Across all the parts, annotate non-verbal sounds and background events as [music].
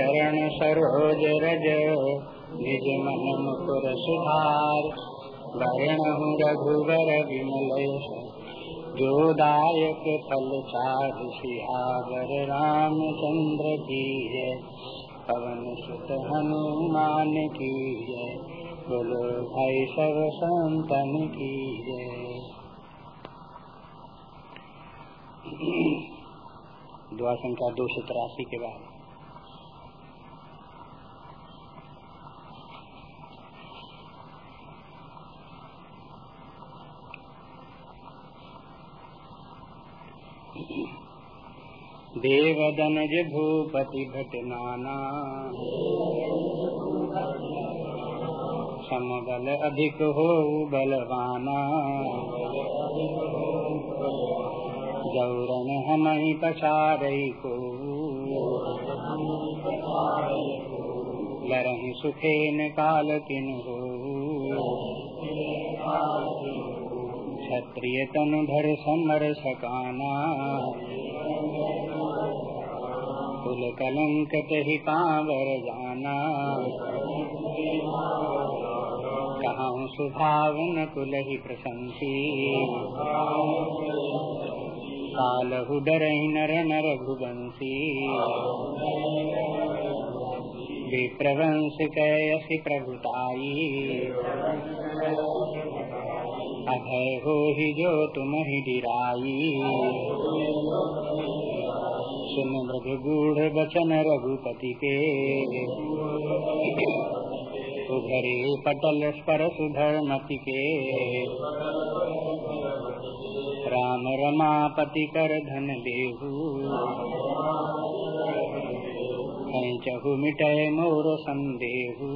चरण सरोज रज, निज मन मुकुर सुधार। वर्ण रघुवर विमल, जो दायक फल चार सिहावर रामचंद्र की है। पवन सुत हनुमान की है, बोलो भाई सब संतन की जय [clears throat] दुआ संख्या दो सौ तिरासी के बाद। देवदनज भूपति भट नाना समबल अधिक हो बलवाना। जौरन हम ही पछारई को। लरही सुखेन काल किन हो। क्षत्रिय तनु धर समर सकाना। कुल कलंक ही पावर जाना। कहा सुभावन कुल ही प्रशंसी। कालहु डर नर नर भुवंशी विप्रवंश कैसी प्रभुताई। अभय हो ही जो तुम ही डिराई सुन मृग गूढ़ बचन रघुपति के। उभरे पटल स्पर सुधर मति के। राम रमापति कर धन देहू। चहु मिटय मोर संदेहू।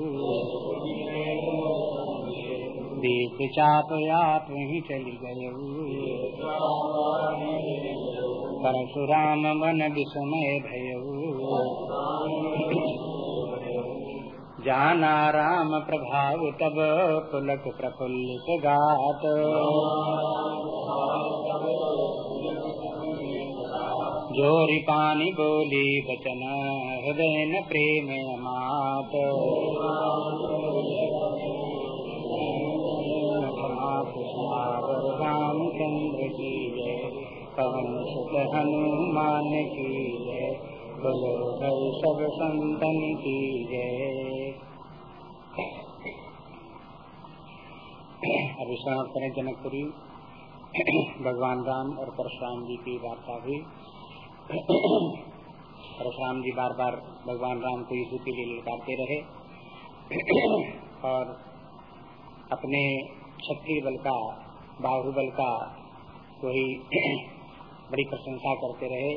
दीप चाप आप ही चली गए परशुराम मन विस्मय भय जाना राम प्रभाव तब पुलक प्रफुल्लित गात जोरी पानी बोली बचन हृदय न प्रेम मात रामचंद्र पवन सुत हनुमान की जय। बोलो भाई सब संतन की जय। अभी समाप्त करें जनकपुरी। भगवान राम और परशुराम जी की वार्ता हुई परशुराम जी बार बार भगवान राम को यीशु के लिए ललकारते रहे। और अपने क्षत्रिय बल का, बाहुबल का वही बड़ी प्रशंसा करते रहे।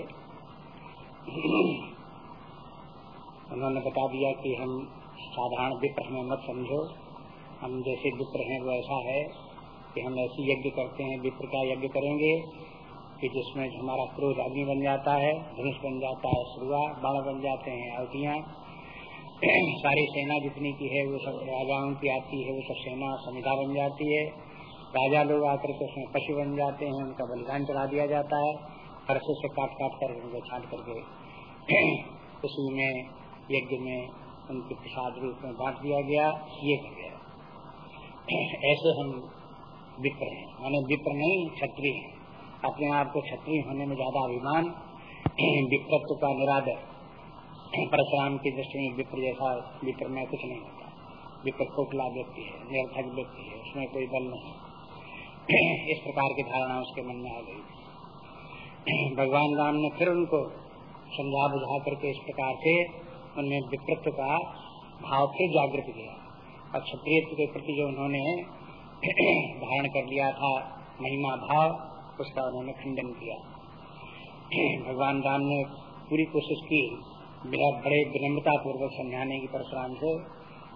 उन्होंने बता दिया कि हम साधारण विप्र हमें मत समझो। हम जैसे विप्र हैं, वो ऐसा है कि हम ऐसी यज्ञ करते हैं विप्र का यज्ञ करेंगे कि जिसमें हमारा क्रोध अग्नि बन जाता है, धनुष बन जाता है सुरुआ बाण बन जाते हैं अवतियाँ सारी सेना जितनी की है, वो सब राजाओं की आती है, वो सब सेना संविधा बन जाती है। राजा लोग आकर के उसमें पशु बन जाते हैं, उनका बलिदान चढ़ा दिया जाता है। परसों से काट काट कर उनको छाट करके [clears throat] उसी में, यज्ञ में उनके प्रसाद रूप में बांट दिया गया, ये गया। [clears throat] ऐसे हम विप्र हैं। माने विप्र नहीं, क्षत्रिय हैं। अपने आप को क्षत्रिय होने में ज़्यादा अभिमान, [clears throat] विप्रत्व का निरादर। परशुराम की दृष्टि में विप्र जैसा विप्र में कुछ नहीं होता। विप्र खोखला व्यक्ति है, निरर्थक व्यक्ति है, उसमें कोई बल नहीं। इस प्रकार की धारणा उसके मन में आ गई। भगवान राम ने फिर उनको समझा बुझा करके इस प्रकार से उनमें विकृत का भाव फिर जागृत किया। और क्षत्रिय के प्रति जो उन्होंने धारण कर लिया था, महिमा भाव, उसका उन्होंने खंडन किया। भगवान राम ने पूरी कोशिश की बड़े विनम्रता पूर्वक समझाने की परशुराम से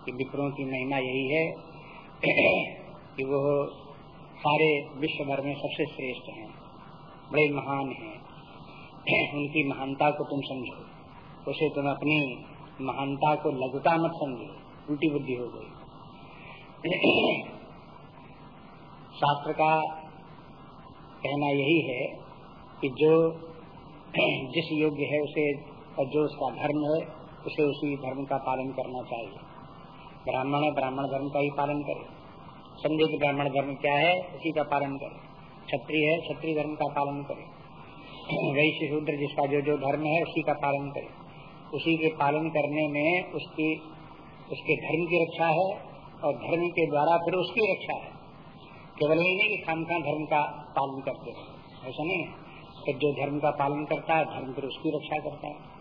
कि विप्रों की महिमा यही है कि वो सारे विश्व भर में सबसे श्रेष्ठ हैं। बड़े महान हैं। उनकी महानता को तुम समझो। उसे तुम अपनी महानता को लघुता मत समझो। उल्टी बुद्धि हो गई। शास्त्र का कहना यही है कि जो जिस योग्य है उसे और जो उसका धर्म है, उसे उसी धर्म का पालन करना चाहिए। ब्राह्मण है, ब्राह्मण धर्म का ही पालन करे। समझे कि ब्राह्मण धर्म क्या है, उसी का पालन करे। क्षत्रिय है, क्षत्रिय धर्म का पालन करे। वैश्य शूद्र जिसका जो जो धर्म है, उसी का पालन करे। उसी के पालन करने में उसकी, उसके धर्म की रक्षा है और धर्म के द्वारा फिर उसकी रक्षा है। केवल यही नहीं कि खान खान धर्म का पालन करते हैं। ऐसा नहीं तो जो धर्म का पालन करता है, धर्म फिर उसकी रक्षा करता है।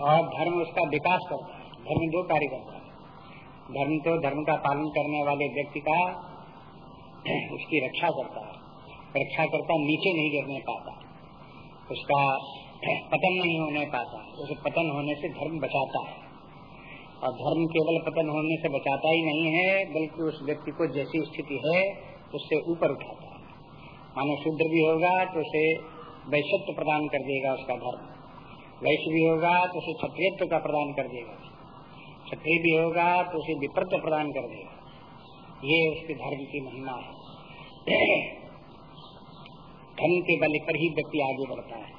और धर्म उसका विकास करता है। धर्म दो कार्य करता है। धर्म तो धर्म का पालन करने वाले व्यक्ति का [clears throat] उसकी रक्षा करता है। रक्षा करता, नीचे नहीं गिरने पाता। उसका [clears throat] पतन नहीं होने पाता। उसे पतन होने से धर्म बचाता है। और धर्म केवल पतन होने से बचाता ही नहीं है, बल्कि उस व्यक्ति को जैसी स्थिति है, उससे ऊपर उठाता है। मानो शुद्र भी होगा तो उसे वैश्यत्व प्रदान कर देगा उसका धर्म। वैश्य भी होगा तो उसे क्षत्रियत्व का प्रदान कर देगा। क्षत्रिय भी होगा तो उसे विप्रत्व प्रदान कर देगा। ये उसके धर्म की महिमा है। [clears throat] धर्म के बल पर ही व्यक्ति आगे बढ़ता है।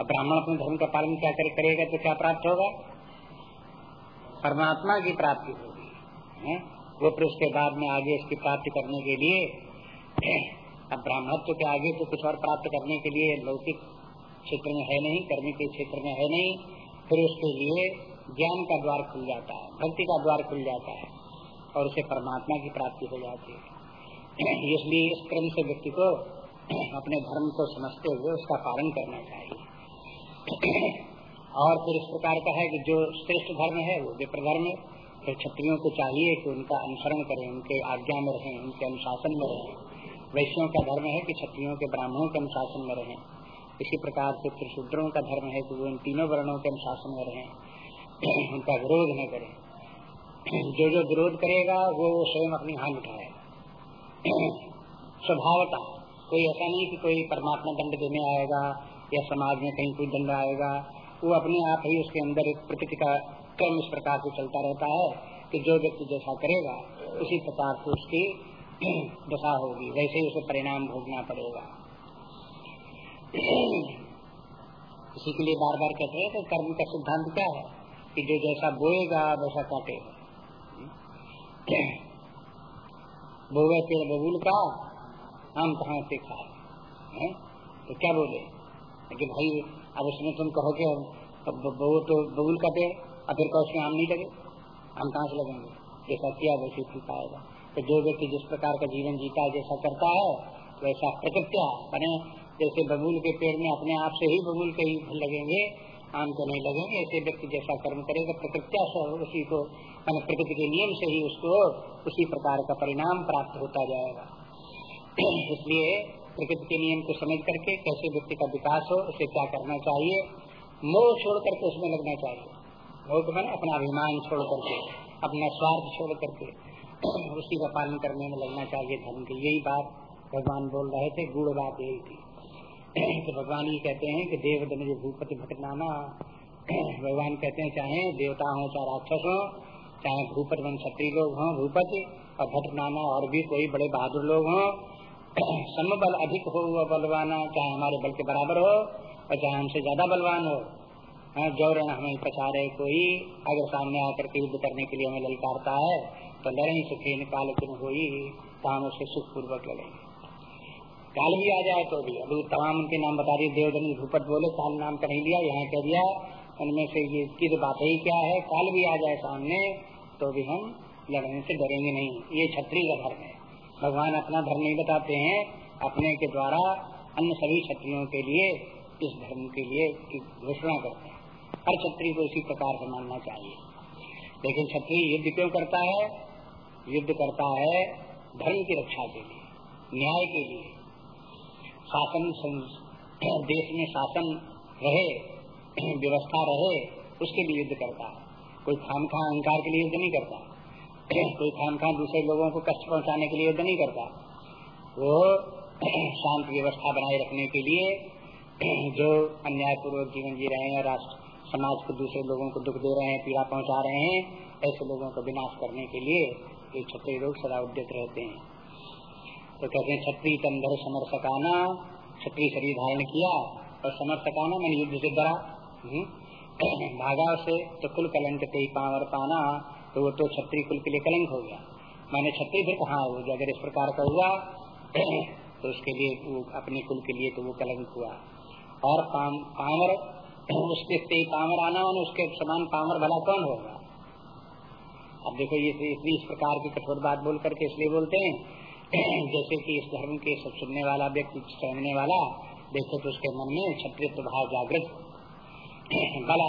अब ब्राह्मण अपने धर्म का पालन क्या करे, करेगा तो क्या प्राप्त होगा? परमात्मा की प्राप्ति होगी। वो फिर उसके बाद में आगे इसकी प्राप्ति करने के लिए [clears throat] अब ब्राह्मणत्व के आगे तो कुछ और प्राप्त करने के लिए लौकिक क्षेत्र में है नहीं कर्मी के क्षेत्र में है नहीं। फिर उसके लिए ज्ञान का द्वार खुल जाता है, भक्ति का द्वार खुल जाता है और उसे परमात्मा की प्राप्ति हो जाती है। [clears throat] इसलिए इस क्रम से व्यक्ति को [clears throat] अपने धर्म को समझते हुए उसका पालन करना चाहिए। [clears throat] और फिर इस प्रकार का है कि जो श्रेष्ठ धर्म है, वो विप्र धर्म है, फिर क्षत्रियों को चाहिए कि उनका अनुसरण करें, उनके आज्ञा में रहें, उनके अनुशासन में रहें। वैश्यों का धर्म है कि क्षत्रियों के ब्राह्मणों के अनुशासन में रहें। इसी प्रकार से फिर शूद्रों का धर्म है कि वो इन तीनों वर्णों के अनुशासन में रहें। [coughs] उनका विरोध न करे। [coughs] जो जो विरोध करेगा, वो स्वयं अपनी हाथ उठाए। [coughs] स्वभावता कोई ऐसा नहीं कि कोई परमात्मा दंड देने आएगा, या समाज में कहीं कोई दंड आएगा। वो अपने आप ही उसके अंदर एक प्रकृति का क्रम इस प्रकार से चलता रहता है कि जो व्यक्ति जैसा करेगा, उसी प्रकार से उसकी दशा होगी। वैसे ही उसे परिणाम भोगना पड़ेगा। इसी के लिए बार बार कहते हैं कि कर्म का सिद्धांत क्या है? कि जो जैसा बोएगा, वैसा काटेगा। बोवे पेड़ बबूल का, हम कहा से खाए? तो क्या बोले? कि भाई, अब उसमें तुम कहो कि वो तो बबूल का पेड़ अब फिर कहो उसमें आम नहीं लगे। आम कहाँ से लगेंगे? जैसा किया, वैसे ही पाएगा तो जो व्यक्ति जिस प्रकार का जीवन जीता है, जैसा करता है, वैसा प्रकृत्या। जैसे बबूल के पेड़ में अपने आप से ही बबूल के ही लगेंगे आम को नहीं लगेंगे ऐसे व्यक्ति जैसा कर्म करेगा, प्रकृत्या से उसी को, मैंने प्रकृति के नियम से ही उसको उसी प्रकार का परिणाम प्राप्त होता जाएगा। [clears throat] इसलिए प्रकृति के नियम को समझ करके कैसे व्यक्ति का विकास हो, उसे क्या करना चाहिए, मोह छोड़ करके उसमें लगना चाहिए। मोह मैंने अपना अभिमान छोड़ करके, अपना स्वार्थ छोड़ करके [clears throat] उसी का पालन करने में लगना चाहिए धर्म की। यही बात भगवान बोल रहे थे गुड़ बात यही थी। तो भगवान ये कहते हैं कि देव जो भूपति भटनामा भगवान कहते हैं चाहे देवता हो चाहे राक्षस हो चाहे भूपत वन क्षत्रिय लोग हों भूपति और भटनामा और भी कोई बड़े बहादुर लोग हों समबल अधिक हो वह बलवाना चाहे हमारे बल के बराबर हो और चाहे हमसे ज़्यादा बलवान हो। हाँ, जो रण हमें पछाड़े कोई अगर सामने आकर के युद्ध करने के लिए हमें ललकारता है तो लड़े सुखी निकाल किन हो तो हम उसे सुख पूर्वक लड़ेंगे। काल भी आ जाए तो भी। अभी तमाम उनके नाम बता दिए देवधन भूपत बोले काल नाम का नहीं लिया यहाँ कह दिया। उनमें से ये की तो बात ही क्या है, काल भी आ जाए सामने तो भी हम लड़ने से डरेंगे नहीं। ये छत्री का धर्म है। भगवान अपना धर्म नहीं बताते हैं, अपने के द्वारा अन्य सभी क्षत्रियों के लिए, इस धर्म के लिए घोषणा करते हैं। हर क्षत्रिय को इसी प्रकार से मानना चाहिए। लेकिन क्षत्रिय युद्ध क्यों करता है? युद्ध करता है धर्म की रक्षा के लिए, न्याय के लिए। शासन देश में शासन रहे, व्यवस्था रहे, उसके लिए युद्ध करता है। कोई खाम खा अहंकार के लिए युद्ध नहीं करता। कोई खान खान दूसरे लोगों को कष्ट पहुँचाने के लिए युद्ध नहीं करता। वो शांत व्यवस्था बनाए रखने के लिए जो अन्यायपूर्वक जीवन जी रहे हैं, राष्ट्र, समाज को दूसरे लोगों को दुख दे रहे हैं, पीड़ा पहुँचा रहे हैं, ऐसे लोगों को विनाश करने के लिए ये छत्री लोग सदा उद्यत रहते हैं। तो कहते हैं छत्री तंधर समर्शकाना छत्री शरीर धारण किया और समर्शकाना मैंने युद्ध से डरा। हम्म, [clears throat] भागा से तो कुल कलंक ते पावर पाना तो वो तो छत्री कुल के लिए कलंक हो गया। मैंने छत्री फिर कहा अगर इस प्रकार का हुआ [clears throat] तो उसके लिए वो अपने कुल के लिए तो वो कलंक हुआ। और पावर [clears throat] उसके ते पावर आना और उसके समान पावर भला कौन होगा? अब देखो ये इतनी इस प्रकार की कठोर बात बोल करके इसलिए बोलते हैं जैसे कि इस धर्म के सब सुनने वाला व्यक्ति सहने वाला, देखे तो उसके मन में क्षत्रित्व भाव जागृत, बल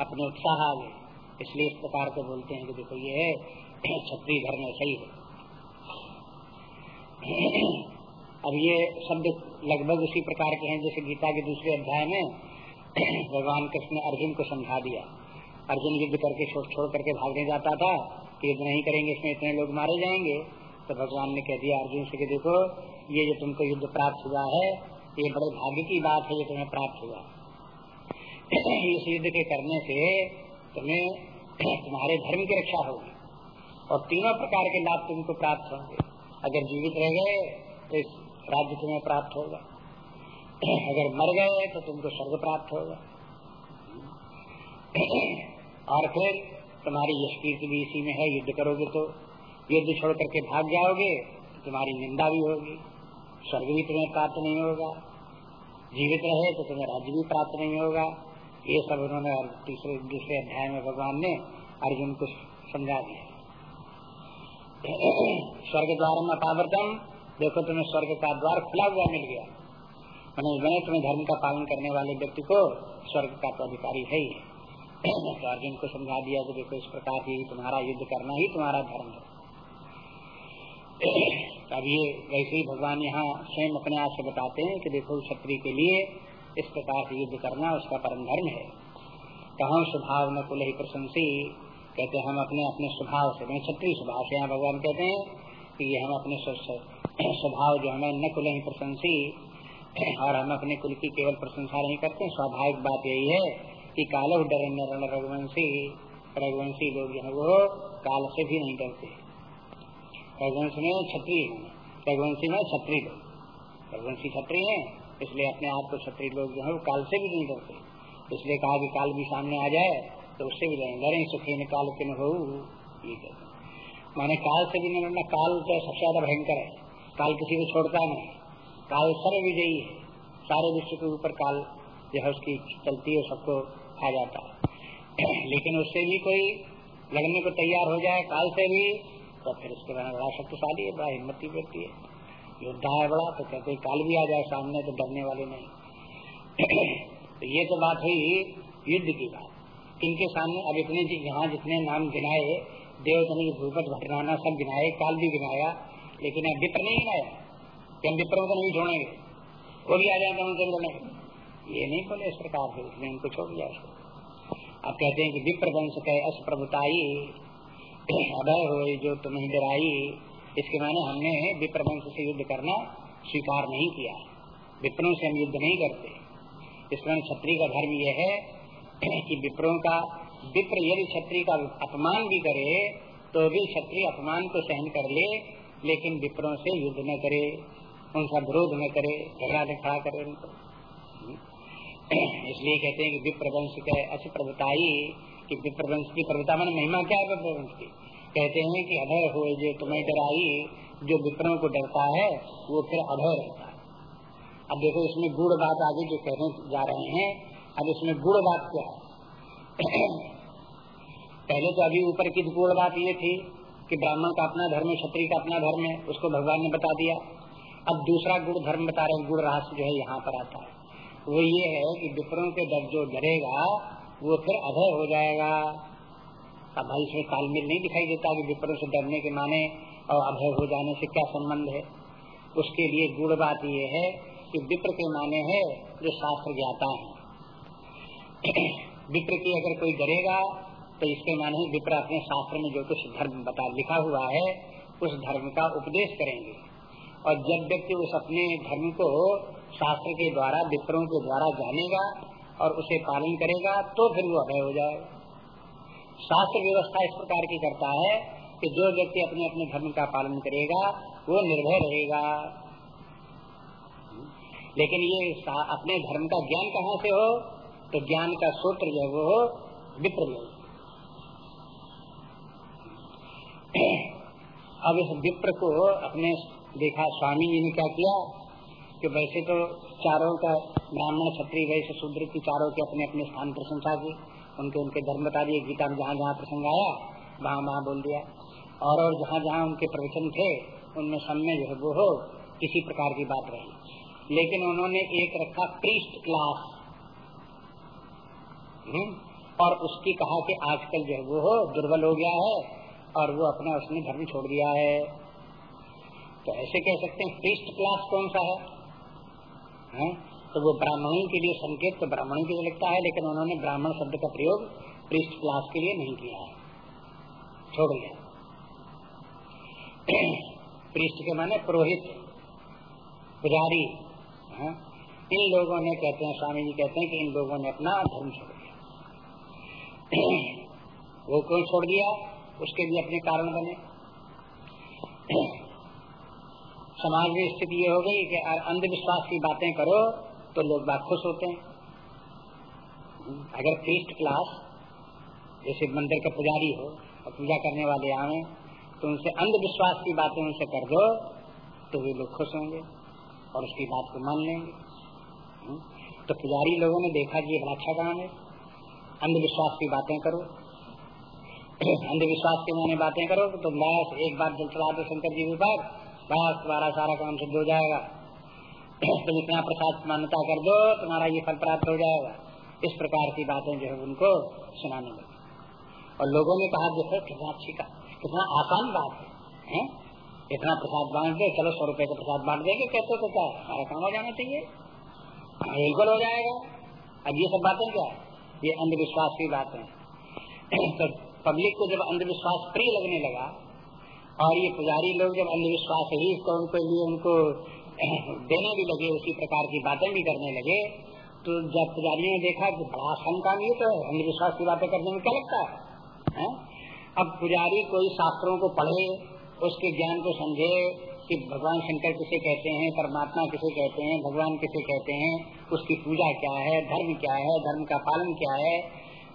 अपने उत्साह आ गए इसलिए इस प्रकार को बोलते हैं कि देखो ये है क्षत्रिय धर्म सही है अब ये शब्द लगभग उसी प्रकार के हैं, जैसे गीता के दूसरे अध्याय में भगवान कृष्ण ने अर्जुन को समझा दिया। अर्जुन युद्ध करके छोड़ छोड़ करके भागने जाता था कि युद्ध नहीं करेंगे, इसमें इतने लोग मारे जाएँगे। तो भगवान ने कह दिया, अर्जुन से कि देखो, ये जो तुमको युद्ध प्राप्त हुआ है, ये बड़े भाग्य की बात है, ये तुम्हें प्राप्त हुआ [clears throat] इस युद्ध के करने से तुम्हें [clears throat] तुम्हारे धर्म की रक्षा होगी और तीनों प्रकार के लाभ तुमको प्राप्त होंगे। अगर जीवित रह गए तो इस राज्य तुम्हें प्राप्त होगा। [clears throat] अगर मर गए तो तुमको स्वर्ग प्राप्त होगा। और फिर तुम्हारी यश कीर्ति भी इसी में है, युद्ध करोगे तो। युद्ध छोड़ करके भाग जाओगे, तुम्हारी निंदा भी होगी, स्वर्ग भी तुम्हें प्राप्त नहीं होगा, जीवित रहे तो तुम्हें राज्य भी प्राप्त नहीं होगा। ये सब उन्होंने तीसरे, दूसरे अध्याय में भगवान ने अर्जुन को समझा दिया। स्वर्ग द्वार में अपावर्तम देखो तुम्हें स्वर्ग का द्वार खुला हुआ मिल गया। मैंने मैंने तुम्हें धर्म का पालन करने वाले व्यक्ति को स्वर्ग का तो अधिकारी है ही। तो अर्जुन को समझा दिया कि देखो इस प्रकार की तुम्हारा युद्ध करना ही तुम्हारा धर्म है। अब ये वैसे ही भगवान यहाँ स्वयं अपने आप से बताते हैं कि देखो क्षत्रिय के लिए इस प्रकार से युद्ध करना उसका परम धर्म है। कहा स्वभाव न कुल ही प्रशंसी? कहते हम अपने अपने स्वभाव से मैं क्षत्रिय स्वभाव से यहाँ भगवान कहते हैं कि ये हम अपने स्वभाव जो हमें न कुल ही प्रशंसी और हम अपने कुल की केवल प्रशंसा नहीं करते। स्वाभाविक बात यही है कि कालो डर रघुवंशी रघुवंशी लोग जो है वो काल से भी नहीं डरते। रघुवंश में छत्री रघुवंशी में छत्री लोग रघुवंशी छत्री है, इसलिए अपने आप को छत्री लोग जो है, वो काल से भी नहीं डरते। इसलिए कहा कि काल भी सामने आ जाए तो उससे भी डरें डरे, सुखी न काल के न हो ये कहते माने काल से भी नहीं डरना, काल तो सबसे ज़्यादा भयंकर है। काल किसी को छोड़ता नहीं काल सर्व विजयी है। सारे विश्व के ऊपर काल जो है, उसकी चलती है, सबको खा जाता है। लेकिन उससे भी कोई लड़ने को तैयार हो जाए, काल से भी तो फिर उसके बाद बड़ा शक्तिशाली है, बड़ा हिम्मती व्यक्ति है। योद्धा है बड़ा तो कहते काल भी आ जाए सामने तो डरने वाले नहीं। [clears throat] तो ये तो बात हुई युद्ध की बात। इनके सामने अब इतने यहाँ जितने नाम गिनाए देवतनी भूपत भटनाना सब गिनाए, काल भी गिनाया, लेकिन अब विप्र नहीं गिनाया कि हम विप्रों को नहीं छोड़ेंगे। वो भी आ जाए तो उनके लड़ेंगे ये नहीं बोले इस प्रकार से उसने उनको छोड़ दिया अब कहते हैं कि विप्र वंश कहे, अस प्रभुताई। अभय हो जो तुम्हें डराई, इसके माने हमने विप्रवंश से युद्ध करना स्वीकार नहीं किया। विप्रों से हम युद्ध नहीं करते। इसमें छत्री का धर्म यह है कि विप्रों का, विप्र यदि क्षत्रिय का अपमान भी करे तो भी छत्री अपमान को सहन कर ले, लेकिन विप्रों से युद्ध न करे, उनका विरोध न करे, झगड़ा खड़ा करे उनको। इसलिए कहते हैं कि विप्रवंश के अच्छी प्रभुताई कि विप्रवंश की प्रभुता मन महिमा क्या है विप्रवंश की? कहते हैं कि अभय हो जो तुम्हें डराई, जो विप्रों को डरता है, वो फिर अभय रहता है। अब देखो, इसमें गुड़ बात आगे जो कहने जा रहे हैं, अब इसमें गुड़ बात क्या है? [clears throat] पहले तो अभी ऊपर की गुड़ बात ये थी कि ब्राह्मण का अपना धर्म है क्षत्रिय का अपना धर्म है, उसको भगवान ने बता दिया। अब दूसरा गुड़ धर्म बता रहे गुड़ रहस्य जो है, यहाँ पर आता है। वो ये है कि विप्रों के डर जो डरेगा वो फिर अभय हो जाएगा। अब भाई इसमें तालमेल नहीं दिखाई देता कि विप्रों से डरने के माने और अभय हो जाने से क्या संबंध है। उसके लिए गुड़ बात ये है कि विप्र के माने है जो शास्त्र ज्ञाता है। [clears throat] विप्र की अगर कोई डरेगा तो इसके माने विप्र अपने शास्त्र में जो कुछ धर्म बता लिखा हुआ है, उस धर्म का उपदेश करेंगे। और जब व्यक्ति उस अपने धर्म को शास्त्र के द्वारा, विप्रों के द्वारा जानेगा और उसे पालन करेगा तो फिर वो अभय हो जाएगा शास्त्र व्यवस्था इस प्रकार की करता है कि जो व्यक्ति अपने अपने धर्म का पालन करेगा, वो निर्भय रहेगा। लेकिन ये अपने धर्म का ज्ञान कहाँ से हो? तो ज्ञान का सूत्र जो वो हो, विप्र अब इस विप्र को अपने देखा, स्वामी जी ने क्या किया? कि वैसे तो चारों का ब्राह्मण छत्री वैसे शूद्र की चारों के अपने अपने स्थान प्रशंसा की। उनके उनके धर्म बता दिए गीता में जहाँ जहाँ प्रसंग आया वहाँ वहाँ बोल दिया। और और जहाँ जहाँ उनके प्रवचन थे उनमें में जो है वो हो किसी प्रकार की बात रही। लेकिन उन्होंने एक रखा प्रीस्ट क्लास हम्म, और उसकी कहा कि आजकल जो है वो हो दुर्बल हो गया है और वो अपना उसने धर्म छोड़ दिया है। तो ऐसे कह सकते हैं प्रीस्ट क्लास कौन सा है, है? तो वो ब्राह्मणों के लिए संकेत तो ब्राह्मणों के लिए लिखता है, लेकिन उन्होंने ब्राह्मण शब्द का प्रयोग पृष्ठ क्लास के लिए नहीं किया है छोड़ दिया पृष्ठ के माने पुरोहित, पुजारी? इन लोगों ने कहते हैं, स्वामी जी कहते हैं कि इन लोगों ने अपना धर्म छोड़ दिया वो क्यों छोड़ दिया उसके भी अपने कारण बने समाज में स्थिति ये हो गई कि अंधविश्वास की बातें करो तो लोग बात खुश होते हैं। अगर फीस्ट क्लास जैसे मंदिर का पुजारी हो और पूजा करने वाले आए तो उनसे अंधविश्वास की बातें उनसे कर दो तो वे लोग खुश होंगे और उसकी बात को मान लेंगे। हम्म? तो पुजारी लोगों ने देखा कि बड़ा अच्छा काम है। अंधविश्वास की बातें करो। [clears throat] अंधविश्वास की मैंने बातें करो तो बस एक बार जल चला दो शंकर जी विभाग बस तुम्हारा सारा काम सिद्ध हो जाएगा। तुम इतना प्रसाद मान्यता कर दो तुम्हारा ये फल प्राप्त हो जाएगा। इस प्रकार की बातें जो है उनको सुनाने लगे। और लोगों ने कहा देखो कितना अच्छी का कितना आसान बात है, है? इतना प्रसाद बांट दे चलो सौ रुपए का प्रसाद बांट देंगे कहते तो क्या हमारा काम हो जाना चाहिए। बिल्कुल हो जाएगा। अब ये सब बातें क्या ये अंधविश्वास की बात है। [clears throat] तो पब्लिक को जब अंधविश्वास प्रिय लगने लगा और ये पुजारी लोग जब अंधविश्वास ही इसको उनको लिए उनको [coughs] देने भी लगे, उसी प्रकार की बातें भी करने लगे तो जब पुजारियों ने देखा कि बड़ा आसान काम ये तो अंधविश्वास की बातें करने में क्या लगता है? अब पुजारी कोई शास्त्रों को पढ़े, उसके ज्ञान को समझे कि भगवान शंकर किसे कहते हैं, परमात्मा किसे कहते हैं, भगवान किसे कहते हैं, उसकी पूजा क्या है, धर्म क्या है, धर्म का पालन क्या है,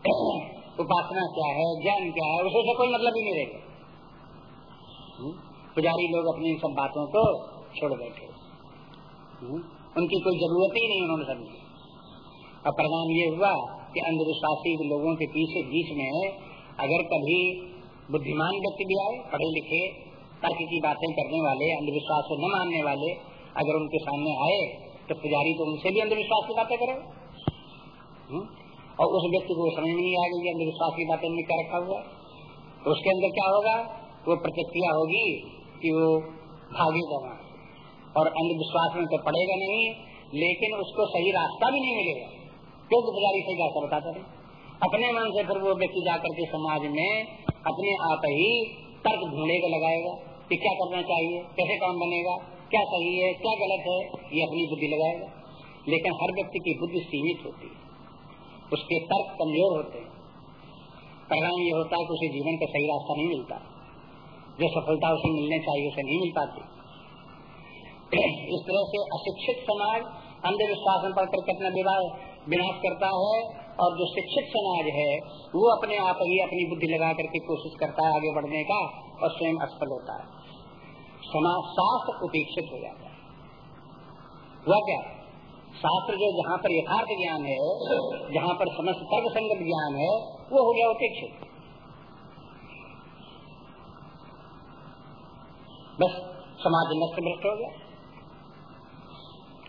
[coughs] उपासना क्या है, ज्ञान क्या है, उसे कोई मतलब ही नहीं रहेगा पुजारी लोग अपनी सब बातों को छोड़ बैठे। हम्म? उनकी कोई ज़रूरत ही नहीं उन्होंने समझी और परिणाम ये हुआ कि अंधविश्वासी लोगों के पीछे बीच में अगर कभी बुद्धिमान व्यक्ति भी आए, पढ़े लिखे, तर्क की बातें करने वाले, अंधविश्वास को न मानने वाले, अगर उनके सामने आए तो पुजारी तो उनसे भी अंधविश्वास की बातें करे। हम्म? और उस व्यक्ति को समझ नहीं आएगी अंधविश्वास की बातें में क्या रखा हुआ तो उसके अंदर क्या होगा? वो प्रतिक्रिया होगी कि वो भागेगा वहाँ और अंधविश्वास में तो पड़ेगा नहीं, लेकिन उसको सही रास्ता भी नहीं मिलेगा। क्योंकि पुजारी से रास्ता बताता नहीं अपने मन से फिर वो व्यक्ति जाकर के समाज में अपने आप ही तर्क ढूंढेगा लगाएगा कि क्या करना चाहिए, कैसे काम बनेगा, क्या सही है, क्या गलत है, ये अपनी बुद्धि लगाएगा। लेकिन हर व्यक्ति की बुद्धि सीमित होती है। उसके तर्क कमज़ोर होते हैं। परिणाम ये होता है कि उसे जीवन का सही रास्ता नहीं मिलता। जो सफलता उसे मिलने चाहिए उसे नहीं मिल पाती। [clears throat] इस तरह से अशिक्षित समाज अंधविश्वास में पढ़कर के अपना विवाह विनाश करता है और जो शिक्षित समाज है, वो अपने आप ही अपनी बुद्धि लगा करके कोशिश करता है आगे बढ़ने का और स्वयं असफल होता है। समाज शास्त्र उपेक्षित हो जाता है। वह क्या? शास्त्र जो जहाँ पर यथार्थ ज्ञान है, जहाँ पर समस्त तर्क संगत ज्ञान है, वो हो गया उपेक्षित। बस समाज नष्ट भ्रष्ट हो गया।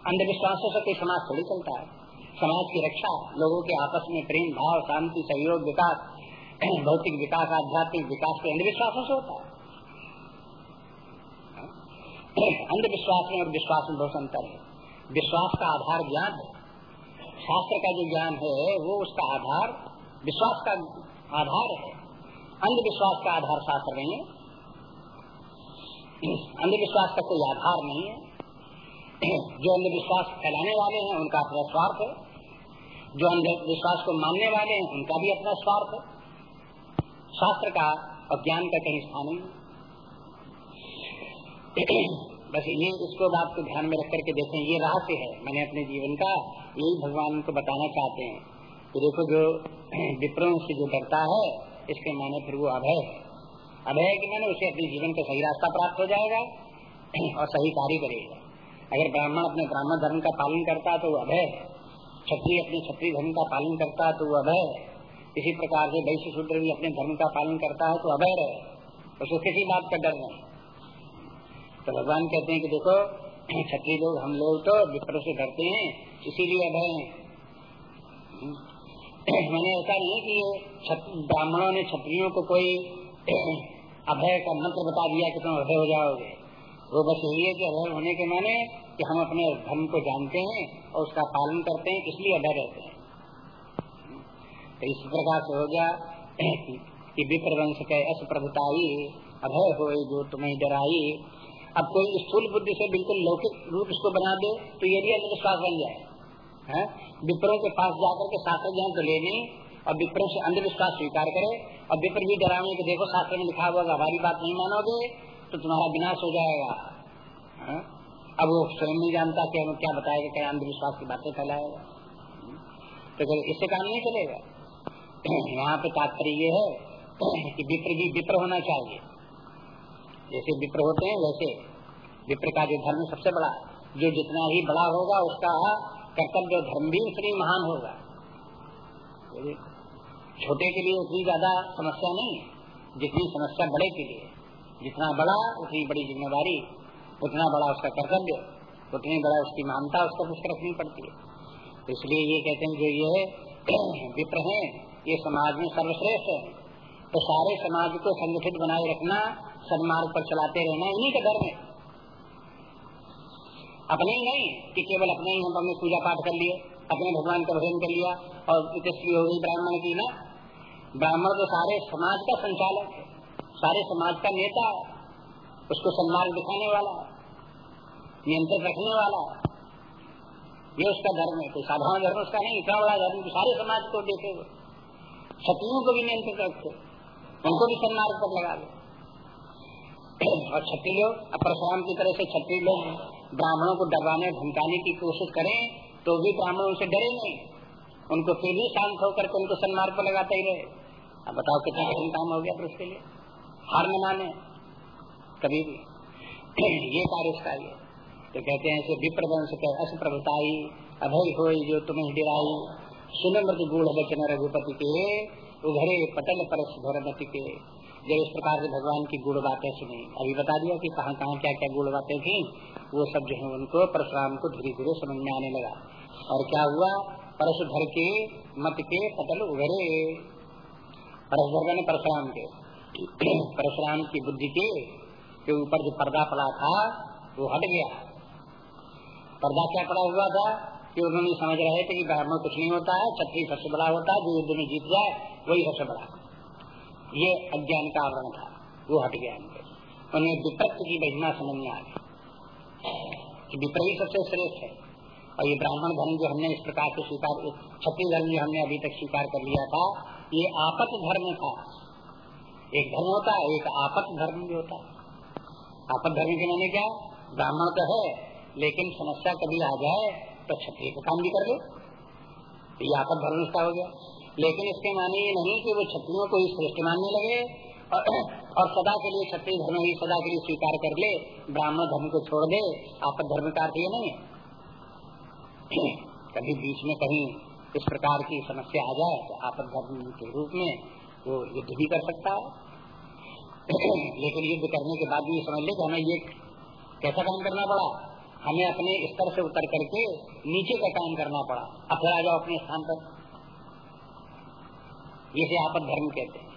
अंधविश्वासों से कोई समाज थोड़ी चलता है। समाज की रक्षा, लोगों के आपस में प्रेम, भाव, शांति, सहयोग, विकास, [clears throat] भौतिक विकास, आध्यात्मिक विकास के अंधविश्वासों से होता है। [clears throat] अंधविश्वास में और विश्वास में बहुत अंतर है। विश्वास का आधार ज्ञान है। शास्त्र का जो ज्ञान है, वो उसका आधार, विश्वास का आधार है। अंधविश्वास का आधार शास्त्र नहीं है। अंधविश्वास का कोई आधार नहीं है। [clears throat] जो अंधविश्वास फैलाने वाले हैं, उनका अपना स्वार्थ है। जो अंधविश्वास को मानने वाले हैं, उनका भी अपना स्वार्थ है। शास्त्र का और ज्ञान का कहीं स्थान नहीं [clears throat] बस ये इसको बात को ध्यान में रख करके देखें। ये रहस्य है। मैंने अपने जीवन का यही भगवान को बताना चाहते हैं तो देखो जो [clears throat] विप्रों से जो डरता है, इसके माने फिर वो अभय है। अभय के मैंने उसे अपने जीवन का सही रास्ता प्राप्त हो जाएगा और सही कार्य करेगा। अगर ब्राह्मण अपने ब्राह्मण धर्म का पालन करता है तो वो अभय है। क्षत्रिय अपने क्षत्रिय धर्म का पालन करता है तो वो अभय है। इसी प्रकार से वैश्य शूद्र भी अपने धर्म का पालन करता है तो अभय रहे उसको किसी बात का डर नहीं। तो भगवान कहते हैं कि देखो, क्षत्रिय लोग, हम लोग तो विप्र से डरते हैं, इसीलिए अभय हैं। [clears throat] मैंने ऐसा नहीं कि ब्राह्मणों ने क्षत्रियों को कोई अभय का मंत्र बता दिया कि तुम अभय हो जाओगे। वो बस यही है कि अभय होने के माने कि हम अपने धर्म को जानते हैं और उसका पालन करते हैं, इसलिए अभय रहते हैं। तो इस प्रकार से हो गया कि विप्र वंश के अस प्रभुताई, अभय हो जो तुम्हें डराई। अब कोई स्थूल बुद्धि से बिल्कुल लौकिक रूप इसको बना दे तो ये भी अंधविश्वास बन जाए। विप्रो के पास जाकर के शास्त्र ज्ञान तो लेने और विप्रों से अंधविश्वास स्वीकार करे और विप्र भी डराने के देखो शास्त्र में लिखा हुआ हमारी बात नहीं मानोगे तो तुम्हारा विनाश हो जाएगा। है? अब वो स्वयं नहीं जानता कि हमें क्या बताएगा, क्या अंधविश्वास की बातें फैलाएगा। तो इससे काम नहीं चलेगा। [clears throat] यहाँ पे तात्पर्य ये है [clears throat] कि विप्र भी विप्र होना चाहिए। जैसे विप्र होते हैं, वैसे। विप्र का जो धर्म सबसे बड़ा, जो जितना ही बड़ा होगा, उसका कर्तव्य धर्म भी उतनी महान होगा। छोटे के लिए उतनी ज़्यादा समस्या नहीं है। जितनी समस्या बड़े के लिए। जितना बड़ा, उतनी बड़ी जिम्मेवारी उतना बड़ा उसका कर्तव्य। उतनी बड़ा उसकी महानता उसको कुछ रखनी पड़ती है। तो इसलिए ये कहते हैं जो ये [clears throat] विप्र है, ये समाज में सर्वश्रेष्ठ है। तो सारे समाज को संगठित बनाए रखना, सन्मार्ग पर चलाते रहना इन्हीं के धर्म है। अपने ही नहीं कि केवल अपने ही हमने पूजा पाठ कर लिए, अपने भगवान का भजन कर लिया और हो गई ब्राह्मण की ना ब्राह्मण तो सारे समाज का संचालक है। सारे समाज का नेता है। उसको सम्मान दिखाने वाला नियंत्रित रखने वाला है। ये उसका धर्म है। कोई साधारण धर्म उसका नहीं, इतना बड़ा धर्म सारे समाज को देखे हुए क्षत्रियों को भी नियंत्रित रखे उनको भी सन्मार्ग पर लगा दो। और छत्री लोग परशुराम की तरह से छत्री लोग ब्राह्मणों को डरवाने, धमकाने की कोशिश करें तो भी ब्राह्मण उनसे डरे नहीं। उनको फिर भी शांत होकर उनको सन्मार्ग पर लगाते ही रहे। अब बताओ कितना कठिन काम हो गया फिर उसके लिए। हार न माने। कभी भी। [clears throat] ये कार्य उसका ये तो कहते हैं विप्र वंश के अस प्रभुताई अभय हो जो तुम्हें डिराई सुन मृत गुड़ बचन रघुपति के, उभरे पटल पर धरमति के। जब इस प्रकार से भगवान की गुड़ बातें सुनी, अभी बता दिया कि कहाँ कहाँ क्या क्या गुड़ बातें थी, वो सब जो है उनको परशुराम को धीरे धीरे समझ में आने लगा। और क्या हुआ? परशुधर के मत के पटल उभरे। परशुधर ने परशुराम के। [clears throat] परशुराम की बुद्धि के के ऊपर जो पर्दा पड़ा था, वो हट गया। पर्दा क्या पड़ा हुआ था? कि उन्होंने समझ रहे थे कि ब्राह्मण कुछ नहीं होता है, छत्री सबसे बड़ा होता है, जो युद्ध में जीत जाए, वही सबसे बड़ा। ये अज्ञान का आवरण था, वो हट गया उन्हें विपत्त की महिमा समझ में आ गई। विपरीत सबसे श्रेष्ठ है। और ये ब्राह्मण धर्म जो हमने इस प्रकार से स्वीकार छत्तीस धर्म जो हमने अभी तक स्वीकार कर लिया था ये आपत धर्म था। एक धर्म होता है एक आपत धर्म भी होता है। आपत धर्म के माने क्या? ब्राह्मण तो है लेकिन समस्या कभी आ जाए तो क्षत्रिय का काम भी कर लो। ये आपत धर्म इसका हो गया। लेकिन इसके माने ये नहीं कि वो क्षत्रियों को ही श्रेष्ठ मानने लगे और, [clears throat] और सदा के लिए क्षत्रिय धर्म ही सदा के लिए स्वीकार कर ले ब्राह्मण धर्म को छोड़ दे आप धर्म का अर्थ ये नहीं है। [clears throat] कभी बीच में कहीं इस प्रकार की समस्या आ जाए तो आपद धर्म के रूप में वो युद्ध भी कर सकता है। [clears throat] लेकिन युद्ध करने के बाद ये समझ ले कि हमें ये कैसा काम करना पड़ा? हमें अपने स्तर से उतर करके नीचे का काम करना पड़ा। अब फिर आ जाओ अपने स्थान पर। इसे आपद धर्म कहते हैं।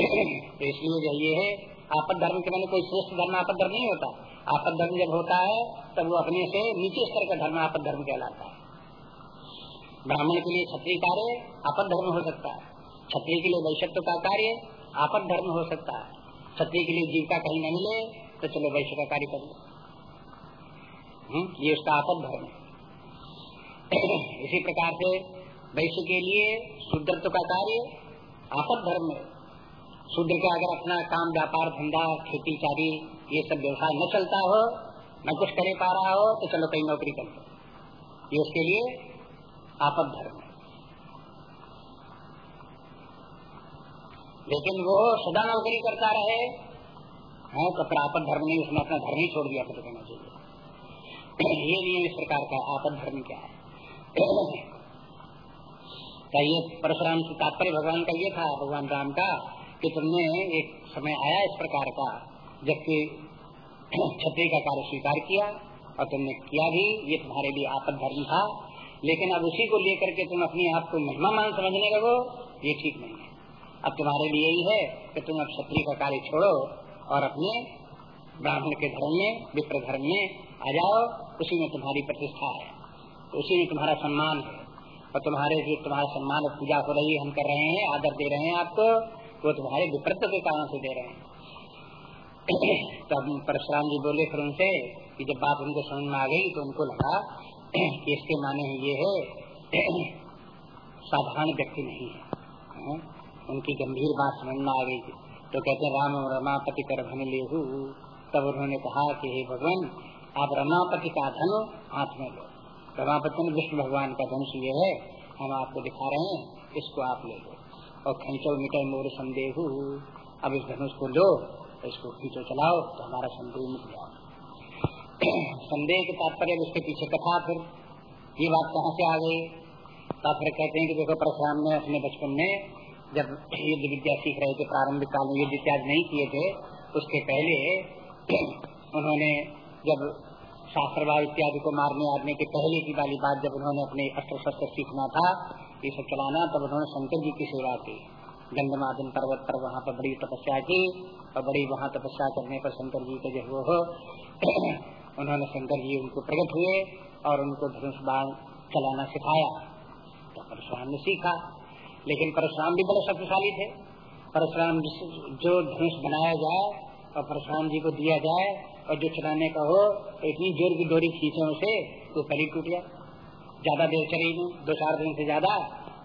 [clears throat] तो इसलिए जो ये है, आपद धर्म के मैंने कोई श्रेष्ठ धर्म, आपद धर्म नहीं होता। आपद धर्म जब होता है, तब वो अपने से नीचे स्तर का धर्म आपद धर्म कहलाता है। ब्राह्मण के लिए क्षत्रिय कार्य आपद धर्म हो सकता है। क्षत्रिय के लिए वैश्यत्व का कार्य आपद धर्म हो सकता है। क्षत्रिय के लिए जीविका कहीं नहीं मिले तो चलो वैश्य का कार्य कर लो। हम्म, ये उसका आपद धर्म है। [clears throat] इसी प्रकार से वैश्य के लिए शूद्रत्व का कार्य आपद धर्म है। शूद्र का अगर अपना काम व्यापार धंधा खेती चारी ये सब व्यवसाय न चलता हो न कुछ करे पा रहा हो तो चलो कहीं नौकरी कर लो। ये उसके लिए आपद धर्म लेकिन वो सदा नौकरी करता रहे, है तो फिर आपद धर्म नहीं, उसने अपना धर्म ही छोड़ दिया फिर तो कहना चाहिए। ये नियम इस प्रकार का आपद धर्म क्या है। तो ये परशुराम से तात्पर्य भगवान का ये था, भगवान राम का, कि तुमने एक समय आया इस प्रकार का, जबकि क्षत्रिय का कार्य स्वीकार किया, और तुमने किया भी, ये तुम्हारे लिए आपद धर्म था। लेकिन अब उसी को लेकर के तुम अपने आप को महिमा मान समझने लगो, ये ठीक नहीं है। अब तुम्हारे लिए यही है कि तुम अब क्षत्रिय का कार्य छोड़ो और अपने ब्राह्मण के धर्म में, विप्र धर्म में आ जाओ, उसी में तुम्हारी प्रतिष्ठा है, उसी में तुम्हारा सम्मान है। और तुम्हारे जो तुम्हारा सम्मान और पूजा हो रही है, हम कर रहे हैं, आदर दे रहे हैं आपको, वो तुम्हारे विपरीत के कारण से दे रहे हैं। [clears throat] तब परशुराम जी बोले फिर उनसे कि जब बात उनको समझ में आ गई तो उनको लगा इसके माने ये है, साधारण व्यक्ति नहीं है। उनकी गंभीर बात समझ में आ गई थी। तो कहते राम रमापति कर धन ले तब उन्होंने कहा कि, हे भगवान, आप रमापति का धन हाथ में लो। रमापति विष्णु भगवान का धनुष ये है, हम आपको दिखा रहे हैं, इसको आप ले लो। और खींचो मिटे मोर संदेह। अब इस धनुष को लो, इसको खींचो चलाओ तो हमारा संदेह मिट जाओ [coughs] संदेह के तात्पर्य उसके पीछे कथा, फिर ये बात कहाँ से आ गई? तो फिर कहते हैं कि देखो, परशुराम ने अपने बचपन में, जब [coughs] युद्ध विद्या सीख रहे थे, प्रारंभिक काल में युद्ध इत्यादि नहीं किए थे, उसके पहले [coughs] उन्होंने जब शास्त्रवाद इत्यादि को मारने आदमी के पहले की वाली बात जब उन्होंने अपने अस्त्र शस्त्र सीखना था, ये सब चलाना, तब उन्होंने शंकर जी की सेवा की। गंधमादन पर्वत पर वहाँ पर बड़ी तपस्या की, और बड़ी वहाँ तपस्या करने पर शंकर जी के जो वो उन्होंने शंकर जी उनको प्रकट हुए और उनको धनुष बाण चलाना सिखाया। तो परशुराम ने सीखा। लेकिन परशुराम भी बड़े शक्तिशाली थे। परशुराम जो धनुष बनाया जाए और परशुराम जी को दिया जाए और जो चलाने का हो तो इतनी ज़ोर की डोरी खींचे उसे तो शरीर टूट गया। ज़्यादा देर चले नहीं। दो चार दिन से ज़्यादा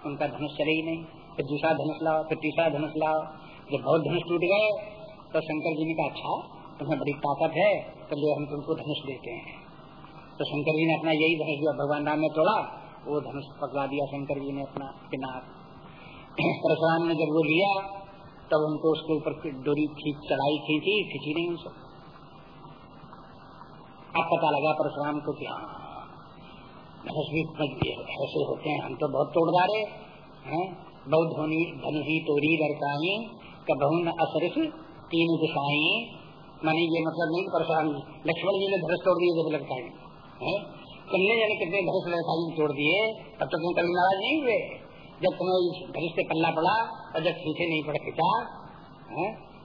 उनका धनुष चले ही नहीं। फिर दूसरा धनुष लाओ, फिर तीसरा धनुष लाओ। जब बहुत धनुष टूट गए तो शंकर जी ने कहा अच्छा तुम्हें बड़ी ताकत है तो ले हम तुमको धनुष देते हैं। तो शंकर जी ने अपना यही धनुष जो भगवान राम ने तोड़ा, वो धनुष पकड़ा दिया शंकर जी ने अपना किनार। परशुराम ने जब वो लिया, तब उनको उसके ऊपर डोरी खींच, चढ़ाई खींची खींची नहीं उनसे। अब पता लगा परशुराम को कि हाँ धनुष भी ऐसे होते हैं, हम तो बहुत तोड़दारे हैं बहुत धोनी, धनुषी तोड़ी लड़काई कबहू न असरस तीन दिशाई मानी ये मतलब नहीं परशुराम लक्ष्मण जी ने धनुष तोड़ दिए जब लगता है। तुमने जाने कितने धनुष लड़काई तोड़ दिए, तब तो तुम कभी नाराज़ नहीं हुए। जब तुम्हें धनुष से पल्ला पड़ा और जब खींचे नहीं पड़े खिंचा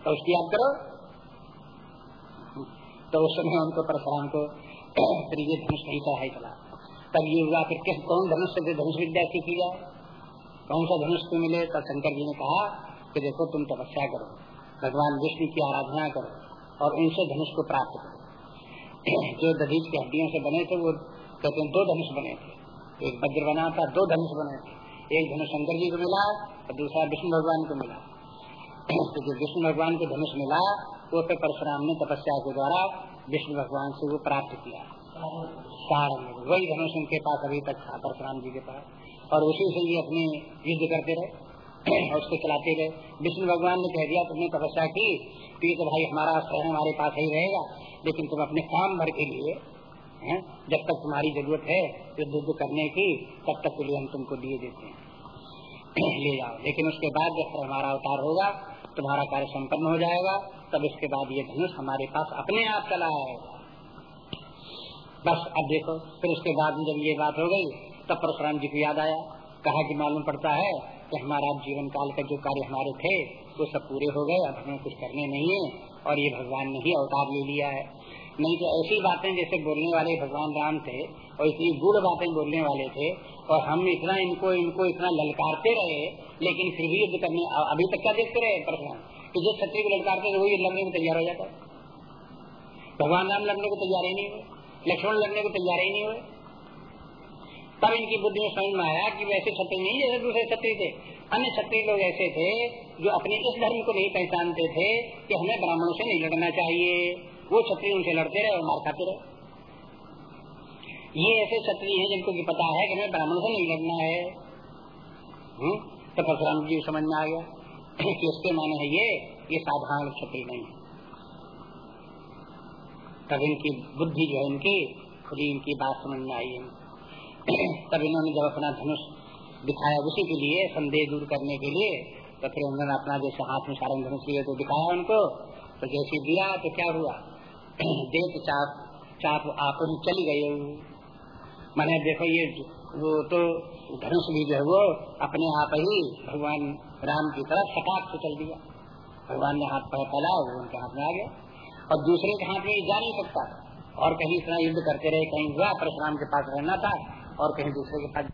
तो उसकी याद करो। तो उस समय उनको परशुराम को [clears throat] फिर ये धनुष नहीं चढ़ाई चला तब ये हुआ, फिर किस, कौन धनुष से धनुष विद्या सीखी जाए कौन सा धनुष को मिले? तब शंकर जी ने कहा कि देखो, तुम तपस्या करो। भगवान विष्णु की आराधना करो। और उनसे धनुष को प्राप्त करो। [clears throat] जो दधीज की हड्डियों से बने थे, वो कहते हैं दो धनुष बने थे। एक वज्र बना था, दो धनुष बने थे। एक धनुष शंकर जी को मिला और दूसरा विष्णु भगवान को मिला। [clears throat] तो जो विष्णु भगवान को धनुष मिला, वो पे परशुराम ने तपस्या के द्वारा विष्णु भगवान से वो प्राप्त किया। वही धनुष उनके पास अभी तक था, परशुराम जी के पास। और उसी से ये अपने युद्ध करते रहे। और उसको चलाते रहे विष्णु भगवान ने कह दिया, तुमने तपस्या की तो तो भाई हमारा शहर हमारे पास ही रहेगा। लेकिन तुम अपने काम भर के लिए, है, जब तक तुम्हारी ज़रूरत है, युद्ध करने की, तब तक के लिए हम तुमको दिए देते हैं। [clears throat] ले जाओ। लेकिन उसके बाद जब हमारा अवतार होगा, तुम्हारा कार्य संपन्न हो जाएगा। तब इसके बाद ये धनुष हमारे पास अपने आप चला आएगा। बस, अब देखो। फिर उसके बाद जब ये बात हो गई, तब परशुराम जी को याद आया। कहा कि मालूम पड़ता है कि हमारा जीवन काल का जो कार्य हमारे थे, वो सब पूरे हो गए, अब हमें कुछ करने नहीं है, और ये भगवान ने ही अवतार ले लिया है। नहीं तो ऐसी बातें जैसे बोलने वाले भगवान राम थे, और इतनी गुड़ बातें बोलने वाले थे, और हम इतना इनको इनको इतना ललकारते रहे, लेकिन फिर भी युद्ध करने अभी तक क्या देखते रहे प्रश्न? कि जो छत्री को ललकारते थे वही लड़ने को तैयार हो जाता भगवान राम लड़ने को तैयार ही नहीं हुए। लक्ष्मण लड़ने को तैयार ही नहीं हुए। तब इनकी बुद्धि में समझ में आया कि वैसे छत्री नहीं जैसे दूसरे छत्री थे। अन्य छत्री लोग ऐसे थे जो अपने इस धर्म को नहीं पहचानते थे कि हमें ब्राह्मणों से नहीं लड़ना चाहिए। वो छत्री उनसे लड़ते रहे और मार खाते रहे। ये ऐसे छत्री हैं जिनको की पता है कि हमें ब्राह्मणों से नहीं लड़ना है। हम्म? तो परशुराम जी समझ में आ गया इसके माने है ये ये साधारण क्षत्रिय नहीं है। तब इनकी बुद्धि जो है इनकी खुली इनकी बात समझ में आई तब इन्होंने जब अपना धनुष दिखाया उसी के लिए, संदेह दूर करने के लिए तो फिर उन्होंने अपना जैसे हाथ में सारंग धनुष लिए तो दिखाया उनको तो जैसे दिया तो क्या हुआ? [clears throat] देख चाप चाप आप चली गई। मैंने देखो ये वो तो धनुष भी जो वो अपने आप ही भगवान राम की तरफ़ सटाक से चल दिया। भगवान ने हाथ पैर फैला वो उनके हाथ में आ गया। और दूसरे के हाथ में जा नहीं सकता। और कहीं इतना युद्ध करते रहे, कहीं हुआ, परशुराम के पास रहना था। और कहीं दूसरे के पास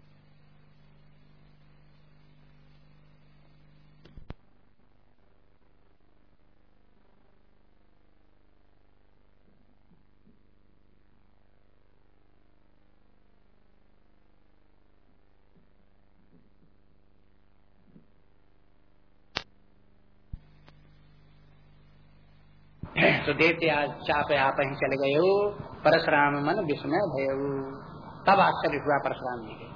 तो देवते आज चाप आप ही चले गए परशुराम मन विस्मय भय तब आश्चर्य हुआ परशुराम जी के,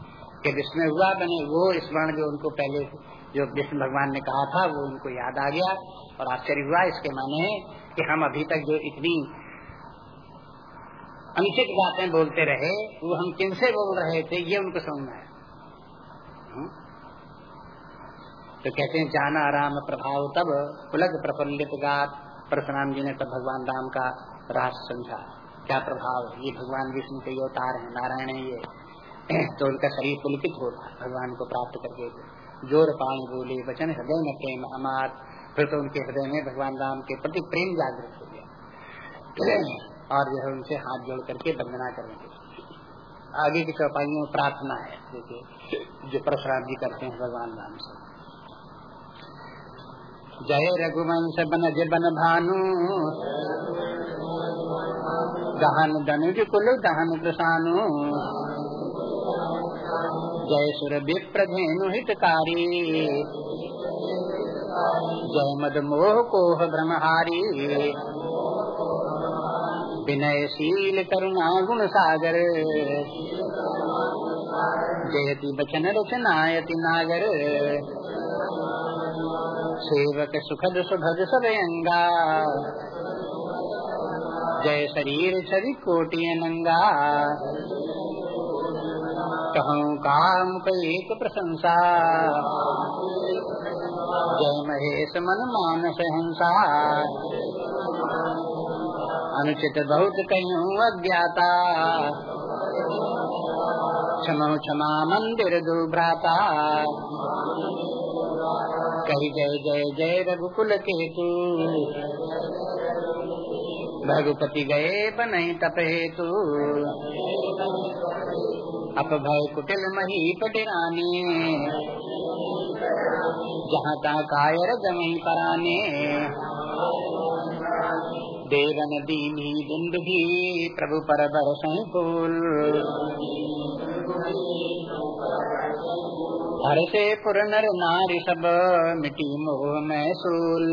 कि विस्मय हुआ मैंने वो स्मरण जो उनको पहले जो विष्णु भगवान ने कहा था, वो उनको याद आ गया और आश्चर्य हुआ इसके माने कि हम अभी तक जो इतनी अनुचित बातें बोलते रहे, वो हम किनसे बोल रहे थे, ये उनको समझ में हम्म? तो कहते हैं, जाना राम प्रभाव तब पुलग प्रफुल्लित गात। परशुराम जी ने तब भगवान राम का रास समझा। क्या प्रभाव है? ये भगवान विष्णु के अवतार है, नारायण है ये। [clears throat] तो उनका शरीर पुलकित हो भगवान को प्राप्त करके। ज़ोर पाए बोले, वचन हृदय में प्रेम अमार। फिर तो उनके हृदय में भगवान राम के प्रति प्रेम जागृत हो गया। [clears throat] और जो है उनसे हाथ जोड़ करके वंदना करेंगे। आगे की चौपाइयों में प्रार्थना है, देखिए, जो परशुराम जी करते हैं भगवान राम से। जय रघुवंश बन बन भानु। दहन धनुज कुल दहन प्रसानु जय सुर विप्रधेनु हितकारी जय मद मोह कोह ब्रह्महारी विनयशील करुणा गुण सागर जयति बचन रचनायति नागर सेवक सुखद सुभद सब जय शरीर छवि कोटि नंगा कहूँ काम एक प्रशंसा। जय महेश मन मानस हंसा अनुचित बहुत कहूँ अज्ञाता। क्षमा क्षमा मंदिर दुभ्राता कही जय जय जय रघुकुल केतु। रघुपति गए बनई तप हेतु अप भय कुटिल मही पटिरानी जहाँ तहाँ कायर जमी पराने। देवन दीनी दुंद भी प्रभु पर बरस फूल हर से पुर नर नारी सब मिटी मोह मैसूल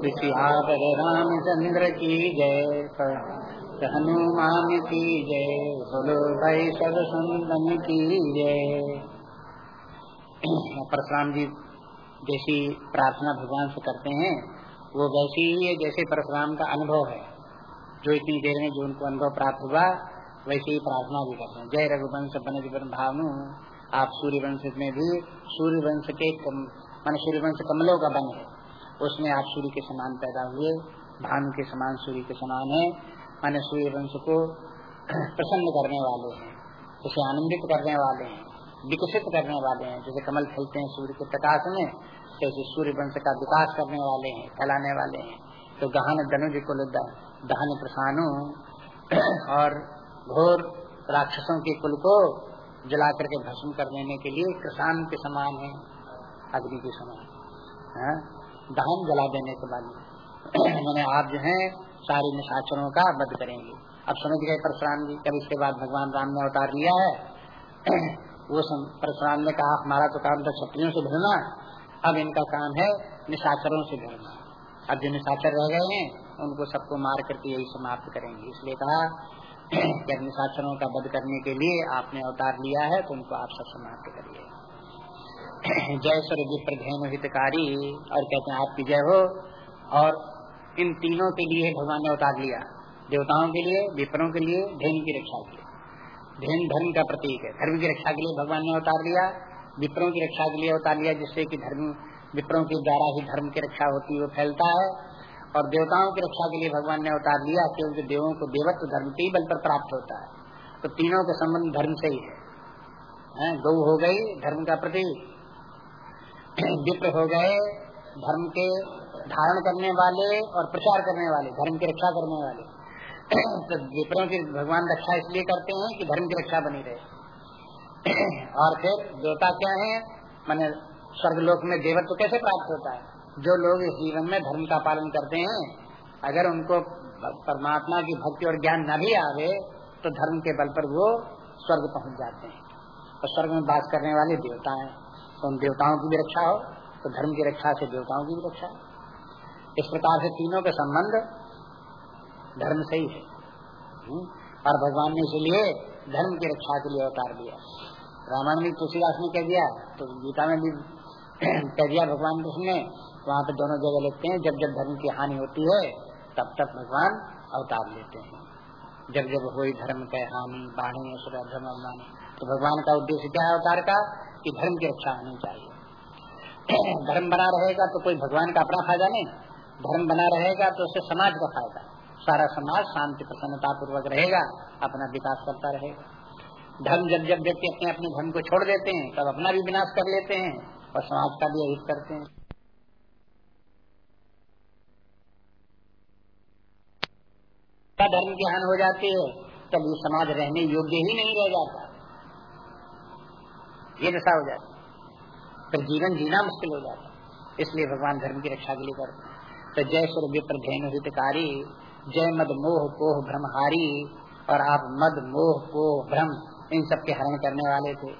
विषयावर रामचंद्र की जय। हनुमान की जय। बोलो भाई सब सुंदन की जय। परशुराम जी जैसी प्रार्थना भगवान से करते हैं। वो वैसी ही है जैसे परशुराम का अनुभव है। जो इतनी देर में जो उनको अनुभव प्राप्त हुआ, वैसे ही प्रार्थना भी करते हैं। जय रघुवंश बन जीवन भानु आप सूर्य वंश में भी सूर्य वंश के मान सूर्य वंश कमलों का बन है उसमें आप सूर्य के समान पैदा हुए, भानु के समान सूर्य के समान है माने सूर्य वंश को प्रसन्न करने वाले हैं, उसे आनंदित करने वाले हैं, विकसित करने वाले हैं। जैसे कमल फैलते हैं सूर्य के प्रकाश में जैसे सूर्य वंश का विकास करने वाले हैं, फैलाने वाले हैं। तो गहन धनुज को दहन प्रसानु और घोर राक्षसों के कुल को जला करके भस्म कर देने के लिए किसान के समान है, अग्नि के समान। हाँ? दहन जला देने के बाद मैंने आप जो है, सारी निशाचरों का वध करेंगे। अब समझ गए परशुराम जी कब इसके बाद भगवान राम ने अवतार लिया है, वो परशुराम ने कहा, हमारा तो काम था छत्रियों से भिड़ना अब इनका काम है निशाचरों से भिड़ना अब जो निशाचर रह गए हैं, उनको सबको मार करके यही समाप्त करेंगे। इसलिए कहा कि निशाचरों का वध करने के लिए आपने अवतार लिया है तो उनको आप सब समाप्त करिए। जय स्वर विप्रधेन हितकारी और कहते हैं, आपकी जय हो। और इन तीनों के लिए भगवान ने उतार लिया। देवताओं के लिए, विप्रों के लिए, धैन की रक्षा के लिए। धैन धर्म का प्रतीक है। धर्म की रक्षा के लिए भगवान ने उतार लिया। विप्रों की रक्षा के लिए उतार लिया, जिससे कि धर्म, विप्रों के द्वारा ही धर्म की रक्षा होती है, वो फैलता है। और देवताओं की रक्षा के लिए भगवान ने उतार लिया, क्योंकि देवों को देवत्व, धर्म के बल पर प्राप्त होता है। तो तीनों के संबंध धर्म से ही है। गौ हो गई, धर्म का प्रतीक। [clears throat] विप्र हो गए धर्म के धारण करने वाले और प्रचार करने वाले, धर्म की रक्षा करने वाले। [clears throat] तो विप्रों की भगवान रक्षा इसलिए करते हैं कि धर्म की रक्षा बनी रहे। [clears throat] और फिर देवता क्या है? मैंने स्वर्गलोक में देवत्व कैसे प्राप्त होता है? जो लोग इस जीवन में धर्म का पालन करते हैं, अगर उनको परमात्मा की भक्ति और ज्ञान न भी आवे तो धर्म के बल पर वो स्वर्ग पहुँच जाते हैं। और स्वर्ग में बात करने वाले देवता हैं। तो उन देवताओं की भी रक्षा हो तो धर्म की रक्षा से देवताओं की भी रक्षा इस प्रकार से तीनों का संबंध धर्म से ही है। हम्म? और भगवान ने इसलिए धर्म की रक्षा के लिए अवतार दिया। रामायण में तुलसीदास ने कह दिया तो गीता में भी [clears throat] कह दिया भगवान कृष्ण ने, वहाँ पे दोनों जगह लिखते हैं, जब जब धर्म की हानि होती है, तब तक भगवान अवतार लेते हैं। जब जब हुई धर्म के हानि बाढ़ी धर्म तो भगवान का उद्देश्य क्या है अवतार का? कि धर्म की रक्षा होनी चाहिए। [clears throat] धर्म बना रहेगा तो कोई भगवान का अपना फ़ायदा नहीं। धर्म बना रहेगा तो उससे समाज का फ़ायदा। सारा समाज शांति, प्रसन्नता पूर्वक रहेगा, अपना विकास करता रहेगा। धर्म जब जब व्यक्ति अपने अपने धर्म को छोड़ देते हैं, तब अपना भी विनाश कर लेते हैं और समाज का भी अहित करते हैं। धर्म की हानि हो जाती है, तब ये समाज रहने योग्य ही नहीं रह जाता। ये दशा हो जाती फिर जीवन जीना मुश्किल हो जाता इसलिए भगवान धर्म की रक्षा के लिए करते तो जय विप्र धैन हितकारी, जय मद मोह कोह भ्रमहारी और आप मद मोह कोह भ्रम इन सब के हरण करने वाले थे।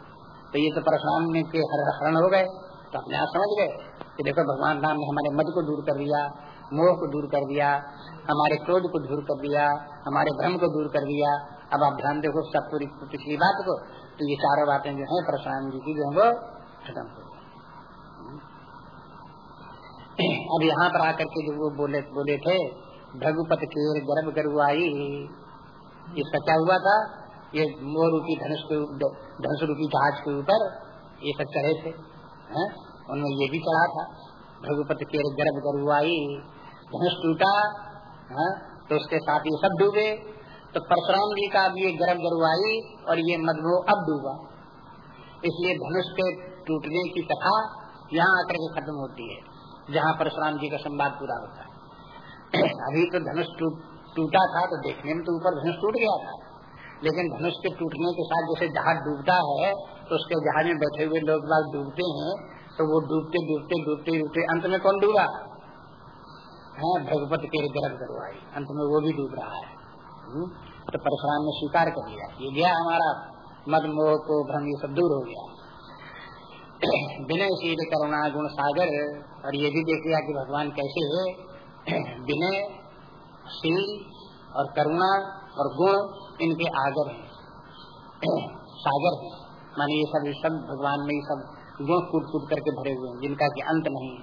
तो ये तो परशुराम के हर हरण हो गए तो अपने आप समझ गए कि देखो भगवान राम ने हमारे मद को दूर कर दिया, मोह को दूर कर दिया, हमारे क्रोध को दूर कर दिया, हमारे भ्रम को दूर कर दिया। अब आप ध्यान देखो सब पूरी पिछली बात को तो ये चारों बातें जो है परशुराम जी की जो है, वो खत्म हो गई। [clears throat] अब यहाँ पर आकर के जो वो बोले बोले थे, भगुपत के गर्भ गरुआई इसका क्या हुआ था? ये मोर रूपी धनुष के धनुष रूपी जहाज़ के ऊपर ये सब चढ़े थे, हैं? उनमें ये भी चढ़ा था, भगुपत के गर्भ गरुआई धनुष टूटा तो उसके साथ ये सब डूबे। तो परशुराम जी का अब ये गर्भ गरुआई और ये मधुमो अब डूबा। इसलिए धनुष के टूटने की कथा यहाँ आकर के खत्म होती है, जहाँ परशुराम जी का संवाद पूरा होता है। [clears throat] अभी तो धनुष टूटा था तो देखने में तो ऊपर धनुष टूट गया था। लेकिन धनुष के टूटने के साथ जैसे जहाज़ डूबता है तो उसके जहाज़ में बैठे हुए लोग बाग डूबते हैं तो वो डूबते डूबते डूबते डूबते अंत में कौन डूबा? है, भगवत के गर्भ करवाई अंत में वो भी डूब रहा है? तो परशुराम ने स्वीकार कर लिया। ये गया हमारा मद मोह को भ्रम ये सब दूर हो गया। विनय शील करुणा गुण सागर, और ये भी देख लिया कि भगवान कैसे है। विनय शील और करुणा और गुण इनके आगर है। सागर है। माने ये सब सब भगवान में ये सब गुण कूट कूट करके भरे हुए हैं, जिनका की अंत नहीं है।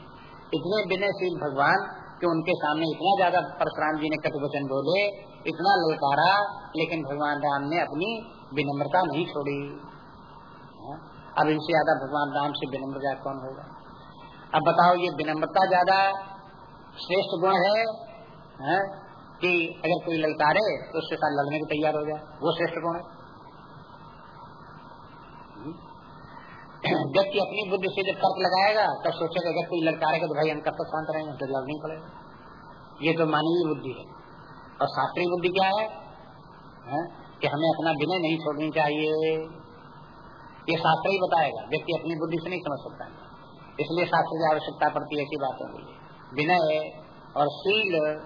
इतने विनयशील भगवान कि उनके सामने इतना ज़्यादा परशुराम जी ने कटुवचन बोले इतना ललकारा लेकिन भगवान राम ने अपनी विनम्रता नहीं छोड़ी हाँ? अब इनसे ज़्यादा भगवान राम से विनम्रता कौन होगा अब बताओ ये विनम्रता ज़्यादा श्रेष्ठ गुण है, है? हाँ? कि अगर कोई ललकारे तो उसके साथ लड़ने को तैयार हो जाए वो श्रेष्ठ गुण है [coughs] व्यक्ति अपनी बुद्धि से जब तर्क लगाएगा तब सोचेगा अगर कोई ललकारेगा तो भाई हम कब तक शांत रहेंगे तो लड़ना ही पड़ेगा। ये तो मानवीय बुद्धि है। और शास्त्रीय बुद्धि क्या है, है? कि हमें अपना विनय नहीं छोड़नी चाहिए। ये शास्त्र ही बताएगा। व्यक्ति अपनी बुद्धि से नहीं समझ सकता। इसलिए शास्त्र की आवश्यकता पड़ती है ऐसी बातों लिए। विनय और शील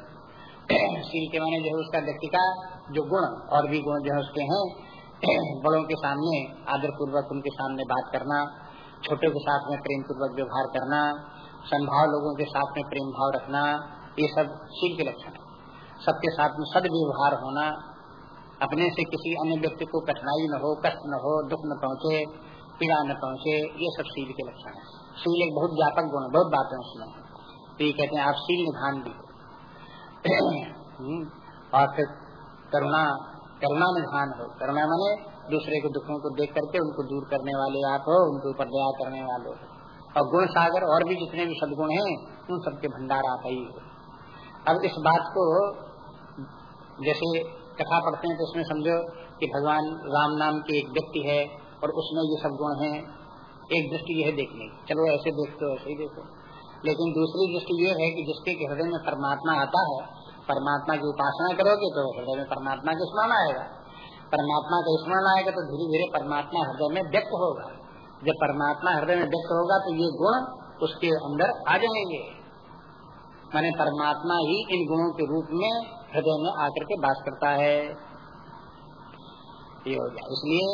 [coughs] शील के माने जो है उसका व्यक्ति का जो गुण और भी गुण जो है उसके हैं [clears throat] बड़ों के सामने आदर पूर्वक उनके सामने बात करना, छोटे के साथ में प्रेम पूर्वक व्यवहार करना संभाव लोगों के साथ में प्रेम भाव रखना, ये सब शील के लक्षण है। सबके साथ में सद व्यवहार होना, अपने से किसी अन्य व्यक्ति को कठिनाई न हो, कष्ट न हो, दुख न पहुँचे, पीड़ा न पहुँचे, ये सब शील के लक्षण है। शील एक बहुत व्यापक गुण है, बहुत बातें उसमें तो ये कहते हैं, आप शील निधान भी। [clears throat] हम्म। और फिर करुणा करुणा निधान हो। करुणा माने दूसरे के दुखों को देख करके उनको दूर करने वाले आप हो, उनके ऊपर दया करने वाले हो। और गुण सागर और भी जितने भी सदगुण हैं, उन सबके भंडार आप ही हो। अब इस बात को जैसे कथा पढ़ते हैं तो उसमें समझो कि भगवान राम नाम के एक व्यक्ति है और उसमें ये सब गुण हैं। एक दृष्टि यह देखने की। चलो ऐसे देखते हो, ऐसे ही देखो। लेकिन दूसरी दृष्टि ये है कि जिसके हृदय में परमात्मा आता है परमात्मा की उपासना करोगे तो हृदय में परमात्मा का स्मरण आएगा। परमात्मा का स्मरण आएगा तो धीरे धीरे परमात्मा हृदय में व्यक्त होगा। जब परमात्मा हृदय में व्यक्त होगा तो ये गुण उसके अंदर आ जाएँगे। माने परमात्मा ही इन गुणों के रूप में हृदय में आकर के बास करता है। ये हो गया। इसलिए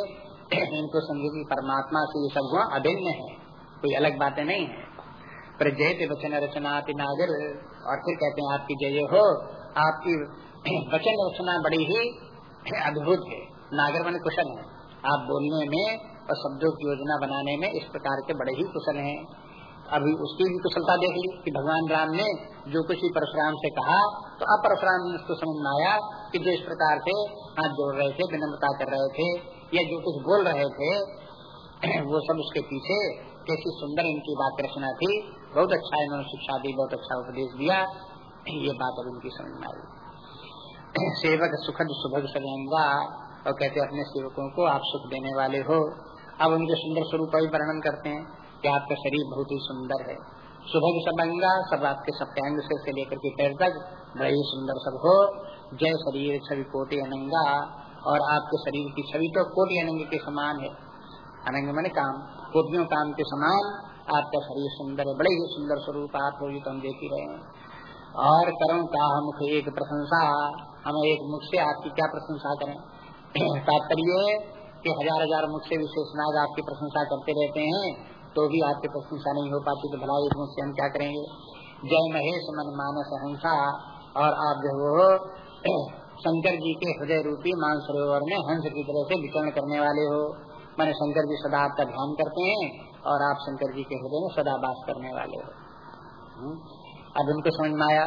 इनको समझो कि परमात्मा से ये सब गुण अभिन्न है। कोई अलग बातें नहीं है। पर जय वचन रचना नागर, और फिर कहते हैं आपकी जय हो। आपकी वचन रचना बड़ी ही अद्भुत है। नागर मन कुशल है। आप बोलने में और शब्दों की योजना बनाने में इस प्रकार के बड़े ही कुशल हैं। अभी उसकी भी कुशलता देख ली कि भगवान राम ने जो कुछ भी परशुराम से कहा तो अब परशुराम ने उसको समझ में आया कि जो इस प्रकार से हाथ जोड़ रहे थे, विनम्रता कर रहे थे, या जो कुछ बोल रहे थे, [clears throat] वो सब उसके पीछे कैसी सुंदर इनकी बात रचना थी। बहुत अच्छा इन्होंने शिक्षा दी, बहुत अच्छा उपदेश दिया। ये बात अब उनकी समझ में आई। [clears throat] सेवक सुखद सुभग सजेंगा और कहते अपने सेवकों को आप सुख देने वाले हो। अब उनके सुंदर स्वरूप का भी वर्णन करते हैं कि आपका शरीर बहुत ही सुंदर है। सुबह सब अंगा सब आपके सप्तांग से, से लेकर के पैर तक बड़े ही सुंदर सब हो। जय शरीर छवि कोटि अनंगा और आपके शरीर की छवि तो कोटि अनंग के समान है। अनंग मैंने काम कोटियों काम के समान आपका शरीर सुंदर है बड़े ही सुंदर स्वरूप आप होगी तो हम देख ही रहे हैं। और करो का मुख एक प्रशंसा, हम एक मुख से आपकी क्या प्रशंसा करें? [clears throat] तात्पर्य कि हज़ार हज़ार मुख से विशेष नाग आपकी प्रशंसा करते रहते हैं तो भी आपकी प्रशंसा नहीं हो पाती तो भला एक मुख से हम क्या करेंगे? जय महेश मन मानस हंसा और आप जो वो [clears throat] शंकर जी के हृदय रूपी मान सरोवर में हंस की तरह से विचरण करने वाले हो। मैंने शंकर जी सदा आपका ध्यान करते हैं, और आप शंकर जी के हृदय में सदा बास करने वाले हो। हम्म? अब उनको समझ में आया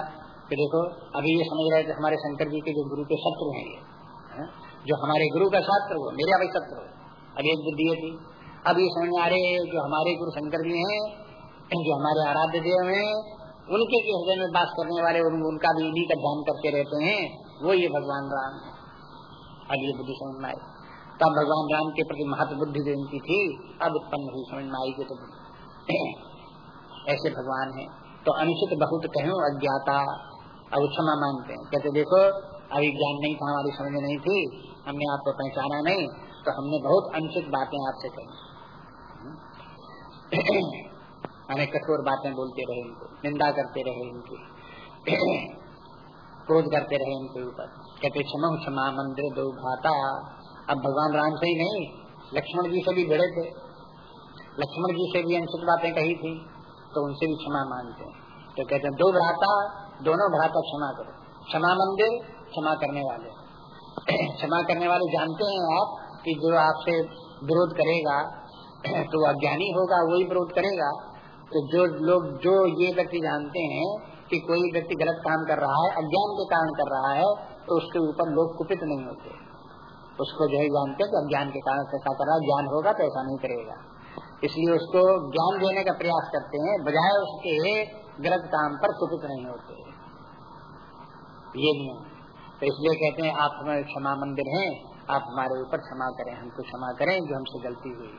कि देखो अभी ये समझ रहे थे हमारे शंकर जी के जो गुरु के शत्रु हैं ये? जो हमारे गुरु का शत्रु हो मेरे अभी शत्रु अब एक बुद्धि थी अब ये समझ आ रहे जो हमारे गुरु शंकर जी हैं जो हमारे आराध्य देव हैं उनके के हृदय में बात करने वाले उन, उनका भी इन्हीं का ध्यान करते रहते हैं वो ये भगवान राम है। अब ये बुद्धि समझ में आई। तब भगवान राम के प्रति महत्व बुद्धि जो थी अब उत्पन्न हुई समझ में आई तो [clears throat] ऐसे भगवान है। तो अनुचित बहुत कहूँ अज्ञाता अब क्षमा मानते हैं। कहते, देखो, अभी ज्ञान नहीं था, हमारी समझ में नहीं थी, हमने आपको पहचाना नहीं तो हमने बहुत अनुचित बातें आपसे कही। [clears throat] हमें कठोर बातें बोलते रहे इनको, निंदा करते रहे इनकी, [clears throat] क्रोध करते रहे इनके ऊपर। कहते, क्षमा क्षमा, मंदिर दो भाता, अब भगवान राम से ही नहीं, लक्ष्मण जी से भी भिड़े थे। लक्ष्मण जी से भी अनुचित बातें कही थी। तो उनसे भी क्षमा मांगते हैं। तो कहते हैं, दो भ्राता, दोनों भ्राता क्षमा करो। क्षमा मंदिर क्षमा करने वाले [clears throat] क्षमा करने वाले जानते हैं आप कि जो आपसे विरोध करेगा [clears throat] तो अज्ञानी होगा वही विरोध करेगा। तो जो लोग, जो ये व्यक्ति जानते हैं कि कोई व्यक्ति गलत काम कर रहा है, अज्ञान के कारण कर रहा है तो उसके ऊपर लोग कुपित नहीं होते। उसको जो है जानते अज्ञान के कारण ऐसा कर रहा है, ज्ञान होगा तो ऐसा नहीं करेगा। इसलिए उसको ज्ञान देने का प्रयास करते हैं, बजाय उसके गलत काम पर कुपित नहीं होते। ये नहीं तो इसलिए कहते हैं, आप हमारे क्षमा मंदिर हैं, आप हमारे ऊपर क्षमा करें, हमको क्षमा करें, जो हमसे गलती हुई।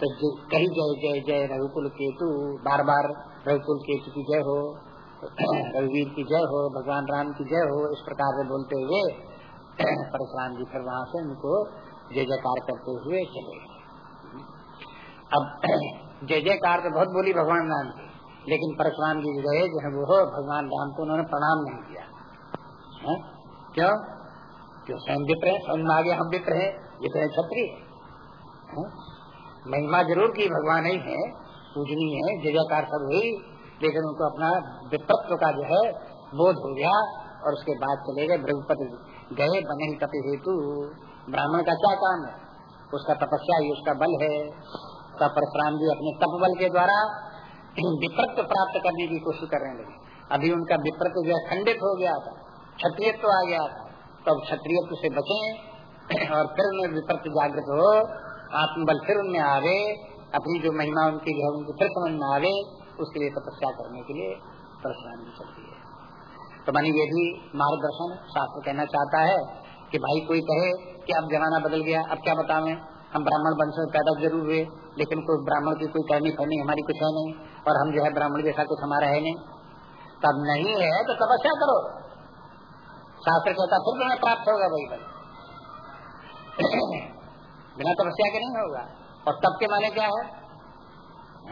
तो कही जय जय जय रघुकुल केतु बार बार रघुकुल केतु की जय हो, रघुवीर की जय हो, भगवान राम की जय हो, इस प्रकार से बोलते हुए परशुराम जी फिर वहाँ से उनको जय जयकार करते हुए चले। अब [clears throat] जय जयकार तो बहुत बोली भगवान राम की, लेकिन परशुराम जी गए जो है वो भगवान राम को उन्होंने प्रणाम नहीं किया। है? क्यों? क्यों? स्वयं विप्र है, स्वयं आगे हम विप्र है तो छत्री महिमा ज़रूर की, भगवान ही है, पूजनीय है, जय जयकार सब हुई, लेकिन उनको अपना विपत्व का जो है, बोध हो गया, और उसके बाद चले गए ब्रह्मपति गए, बने तपि हेतु ब्राह्मण का क्या काम है? उसका तपस्या ही उसका बल है। तब परशुराम जी अपने तप बल के द्वारा विपत्त प्राप्त करने की कोशिश कर रहे लगे। अभी उनका विपत्त जो खंडित हो गया था, क्षत्रियत्व आ गया था। तो अब क्षत्रियत्व से बचे और फिर उन्हें विपत्त जागृत हो, आत्मबल फिर उनमें आवे, अपनी जो महिमा उनकी है, उनकी फिर समझ में आवे, उसके लिए तपस्या करने के लिए परशुराम जी चलती है। तो मानी ये भी मार्गदर्शन शास्त्र कहना चाहता है कि भाई कोई कहे कि अब जमाना बदल गया, अब क्या बतावे? हम ब्राह्मण वंश में पैदा ज़रूर हुए। लेकिन कोई ब्राह्मण की कोई कहनी फरनी हमारी कुछ है नहीं और हम जो है ब्राह्मण जैसा कुछ हमारा है नहीं। तब नहीं है तो तपस्या करो। शास्त्र कहता फिर तुम्हें प्राप्त होगा वही बल [coughs] बिना तपस्या के नहीं होगा। और तब के माने क्या है,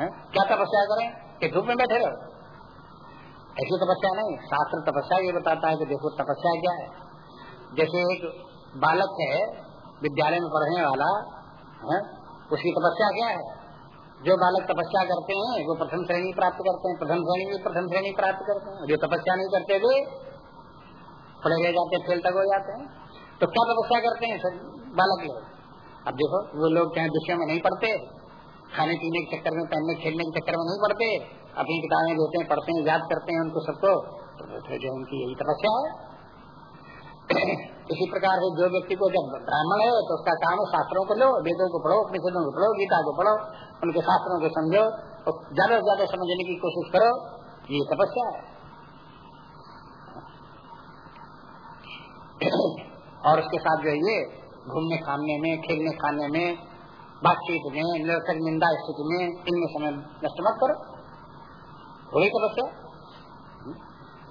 है? क्या तपस्या करें? कि धूप में बैठे रहो। ऐसी तपस्या नहीं। शास्त्र तपस्या ये बताता है कि देखो तपस्या क्या है? जैसे एक बालक है विद्यालय में पढ़ने वाला है? उसकी तपस्या क्या है? जो बालक तपस्या करते हैं, वो प्रथम श्रेणी प्राप्त करते हैं, प्रथम श्रेणी में प्रथम श्रेणी प्राप्त करते हैं। जो तपस्या नहीं करते वे पढ़े रह जाते, फेल तक हो जाते हैं। तो क्या तपस्या करते हैं सर? बालक लोग। अब देखो, वो लोग चाहे विषय में नहीं पढ़ते, खाने पीने के चक्कर में, पहनने खेलने के चक्कर में नहीं पढ़ते। अपनी किताबें देते हैं, पढ़ते हैं, याद करते हैं उनको सबको। तो जो उनकी यही तपस्या है। इसी प्रकार से जो व्यक्ति को जब ब्राह्मण है तो उसका काम है शास्त्रों को लो, वेदों को पढ़ो अपने को पढ़ो, गीता को पढ़ो, उनके शास्त्रों को समझो, और ज़्यादा से ज़्यादा समझने की कोशिश करो, ये तपस्या है। और उसके साथ जो ये घूमने खाने में, खेलने खाने में, बातचीत में निरर्थक निंदा स्थिति में, इनमें समय नष्ट मत करो। वही तपस्या।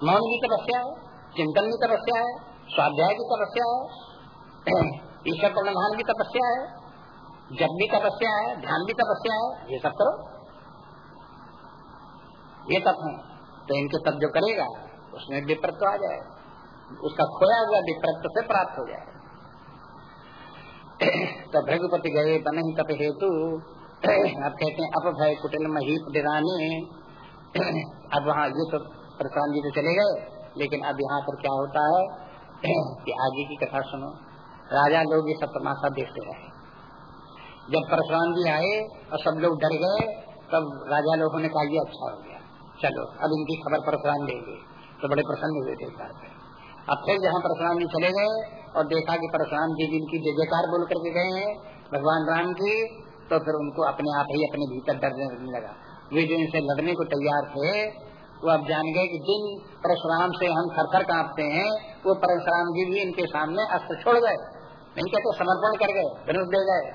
मौन भी तपस्या है, चिंतन भी तपस्या है स्वाध्याय की तपस्या है [clears throat] ईश्वर प्रणधान की तपस्या है जब भी तपस्या है ध्यान भी तपस्या है ये सब करो। ये तप है। तो इनके तप जो करेगा, उसमें विप्रत्व आ जाए। उसका खोया हुआ विप्रत्व से प्राप्त हो जाए। [clears throat] तो भृगुपति गए बन ही तप हेतु। [clears throat] अब कहते हैं अप भय कुटिल मही डिराने अब वहाँ ये तो प्रशांत जी तो चले गए। लेकिन अब यहाँ पर क्या होता है? कि आगे की कथा सुनो। राजा लोग ये सब तमाशा देखते रहे। जब परशुराम जी आए और सब लोग डर गए, तब राजा लोगों ने कहा अच्छा हो गया। चलो, अब इनकी खबर परशुराम देंगे। तो बड़े प्रसन्न हुए थे अब फिर जहाँ परशुराम जी चले गए और देखा कि परशुराम जी जिनकी जय जयकार बोल करके गए हैं, भगवान राम की तो फिर उनको अपने आप ही अपने भीतर डरने लगा। वे जो इनसे लड़ने को तैयार थे वो अब जान गए कि जिन परशुराम से हम थर थर कांपते हैं वो परशुराम जी भी इनके सामने अस्त्र छोड़ गए। नहीं कहते समर्पण कर गए धनुष दे गए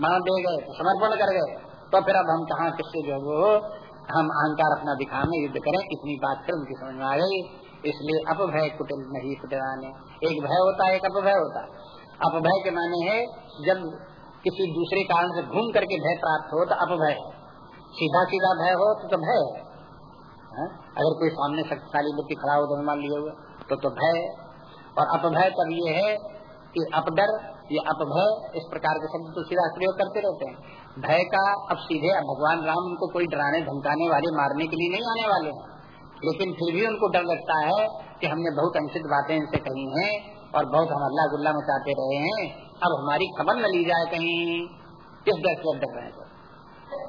मान दे गए तो समर्पण कर गए। तो फिर अब हम कहा किससे जो वो हम अहंकार अपना दिखाने युद्ध करें इतनी बात फिर उनकी समझ में आ गई। इसलिए अपभय कुटिल नहीं कुटिलाने। एक भय होता है एक अपभय होता है। अपभय के माने है जब किसी दूसरे कारण से घूम करके भय प्राप्त हो तो अपभय सीधा सीधा भय हो तो, तो भय है। है? अगर कोई सामने शक्तिशाली व्यक्ति खड़ा हो मान लिए हुए तो तो भय। और अपभय तब ये है कि अपडर ये अपभय इस प्रकार के शब्द तो सीधा प्रयोग करते रहते हैं। भय का अब सीधे अब भगवान राम उनको कोई डराने, धमकाने वाले, मारने के लिए नहीं आने वाले हैं। लेकिन फिर भी उनको डर लगता है कि हमने बहुत अनुचित बातें इनसे कही हैं और बहुत हम अल्लाह गुल्ला मचाते रहे हैं। अब हमारी खबर न ली जाए कहीं। किस डर से डर रहे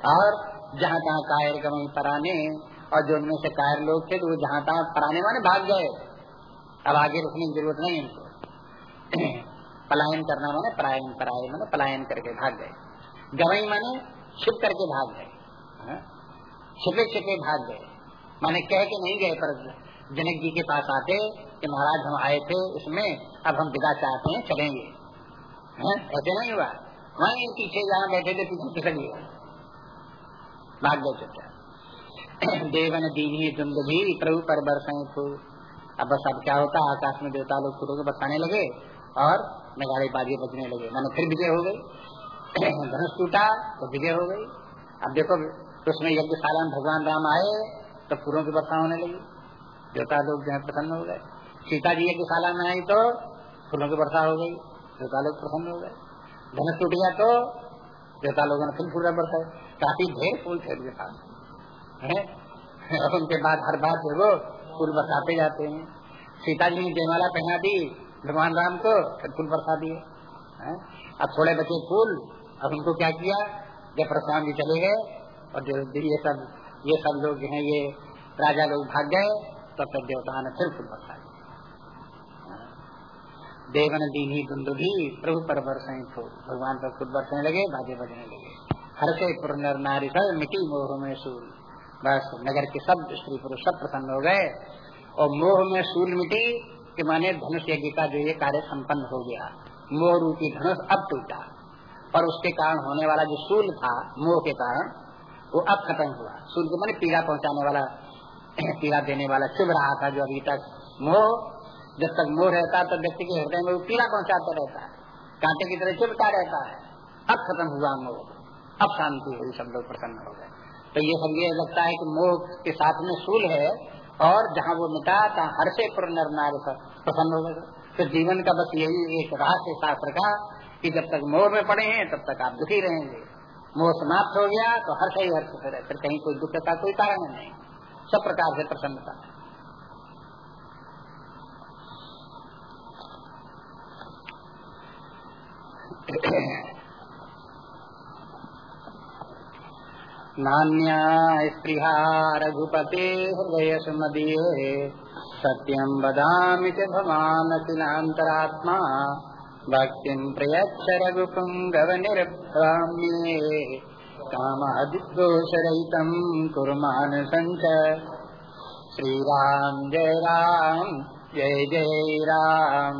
और जहाँ तहाँ कायर गवई पराने और जो उनमें से कायर लोग थे तो वो जहाँ तहाँ पराने वाले भाग गए। अब आगे रुकने की ज़रूरत नहीं इनको [clears throat] पलायन करना माने पलायन पराय माने पलायन करके भाग गए। गवई माने छिप करके भाग गए। हाँ? छिपे छिपे भाग गए। माने कह के नहीं गए, पर जनक जी के पास आते कि महाराज हम आए थे उसमें अब हम विदा चाहते हैं, चलेंगे। हाँ? ऐसे नहीं हुआ। वहीं पीछे जहाँ बैठे थे, पीछे भाग गए चुपचाप देवन दीनी दुंद भी प्रभु पर बरसाए फूल अब बस अब क्या होता? आकाश में देवता लोग फूलों को बरसाने लगे और नगाड़े बाजी बजने लगे। मैंने फिर विजय हो गई। [coughs] धनुष टूटा तो विजय हो गई। अब देखो उसमें यज्ञशाला में भगवान राम आए तो फूलों की वर्षा होने लगी। देवता लोग जो है प्रसन्न हो गए। सीता जी यज्ञशाला में आई तो फूलों की वर्षा हो गई। देवता लोग प्रसन्न हो गए। धनुष टूट गया तो देवता लोगों ने फिर फूल बरसाए काफ़ी ढेर फूल थे उनके है। [laughs] उनके बाद हर बात जो वो फूल बरसाते जाते हैं। सीता जी ने जयमाला पहना दी, भगवान राम को, फिर फूल बरसा दिए। अब थोड़े बचे फूल, अब उनको क्या किया? जब परशुराम जी चले गए, और जो ये सब ये सब लोग जो है, ये राजा लोग भाग गए तब तो तक देवता ने फिर फूल बरसा दिया देवन दीनी दुंदु भी प्रभु पर बरसे भगवान पर खुद बरसने लगे, बाजे बजने लगे। हर से पुनर नारी सब मिट्टी मोह में सूल बस नगर के सब स्त्री पुरुष सब प्रसन्न हो गए और मोह में सूल मिटी के माने धनुष यज्ञ का जो ये कार्य संपन्न हो गया। मोह रूपी धनुष अब टूटा। और उसके कारण होने वाला जो सूल था, मोह के कारण, वो अब खत्म हुआ। सूल के माने पीड़ा पहुँचाने वाला, [clears throat] पीड़ा देने वाला चुभ रहा था जो अभी तक मोह। जब तक मोह रहता है तो व्यक्ति के हृदय में वो पीड़ा पहुंचाता रहता है। कांटे की तरह चुभता रहता है। अब खत्म हुआ मोह। अब शांति हुई, सब लोग प्रसन्न हो गए। तो ये ये लगता है कि मोह के साथ में सूल है और जहाँ वो मिटा तहाँ हर से नार प्रसन्न हो तो जीवन का बस यही एक रहस्य शास्त्र का कि जब तक मोह में पड़े हैं, तब तक आप दुखी रहेंगे। मोह समाप्त हो गया तो हर्ष ही हर्ष फिर कहीं कोई दुख का कोई कारण नहीं। सब प्रकार से प्रसन्नता। नान्या स्पृहा रघुपते हृदय सुमदीये सत्यम बदामि च भवानखिलान्तरात्मा भक्तिं प्रयच्छ रघुपुङ्गवनिर्भ्राम्ये कामादिदोषरहितं कुर्मान सञ्च श्रीराम जय राम, जय जय राम।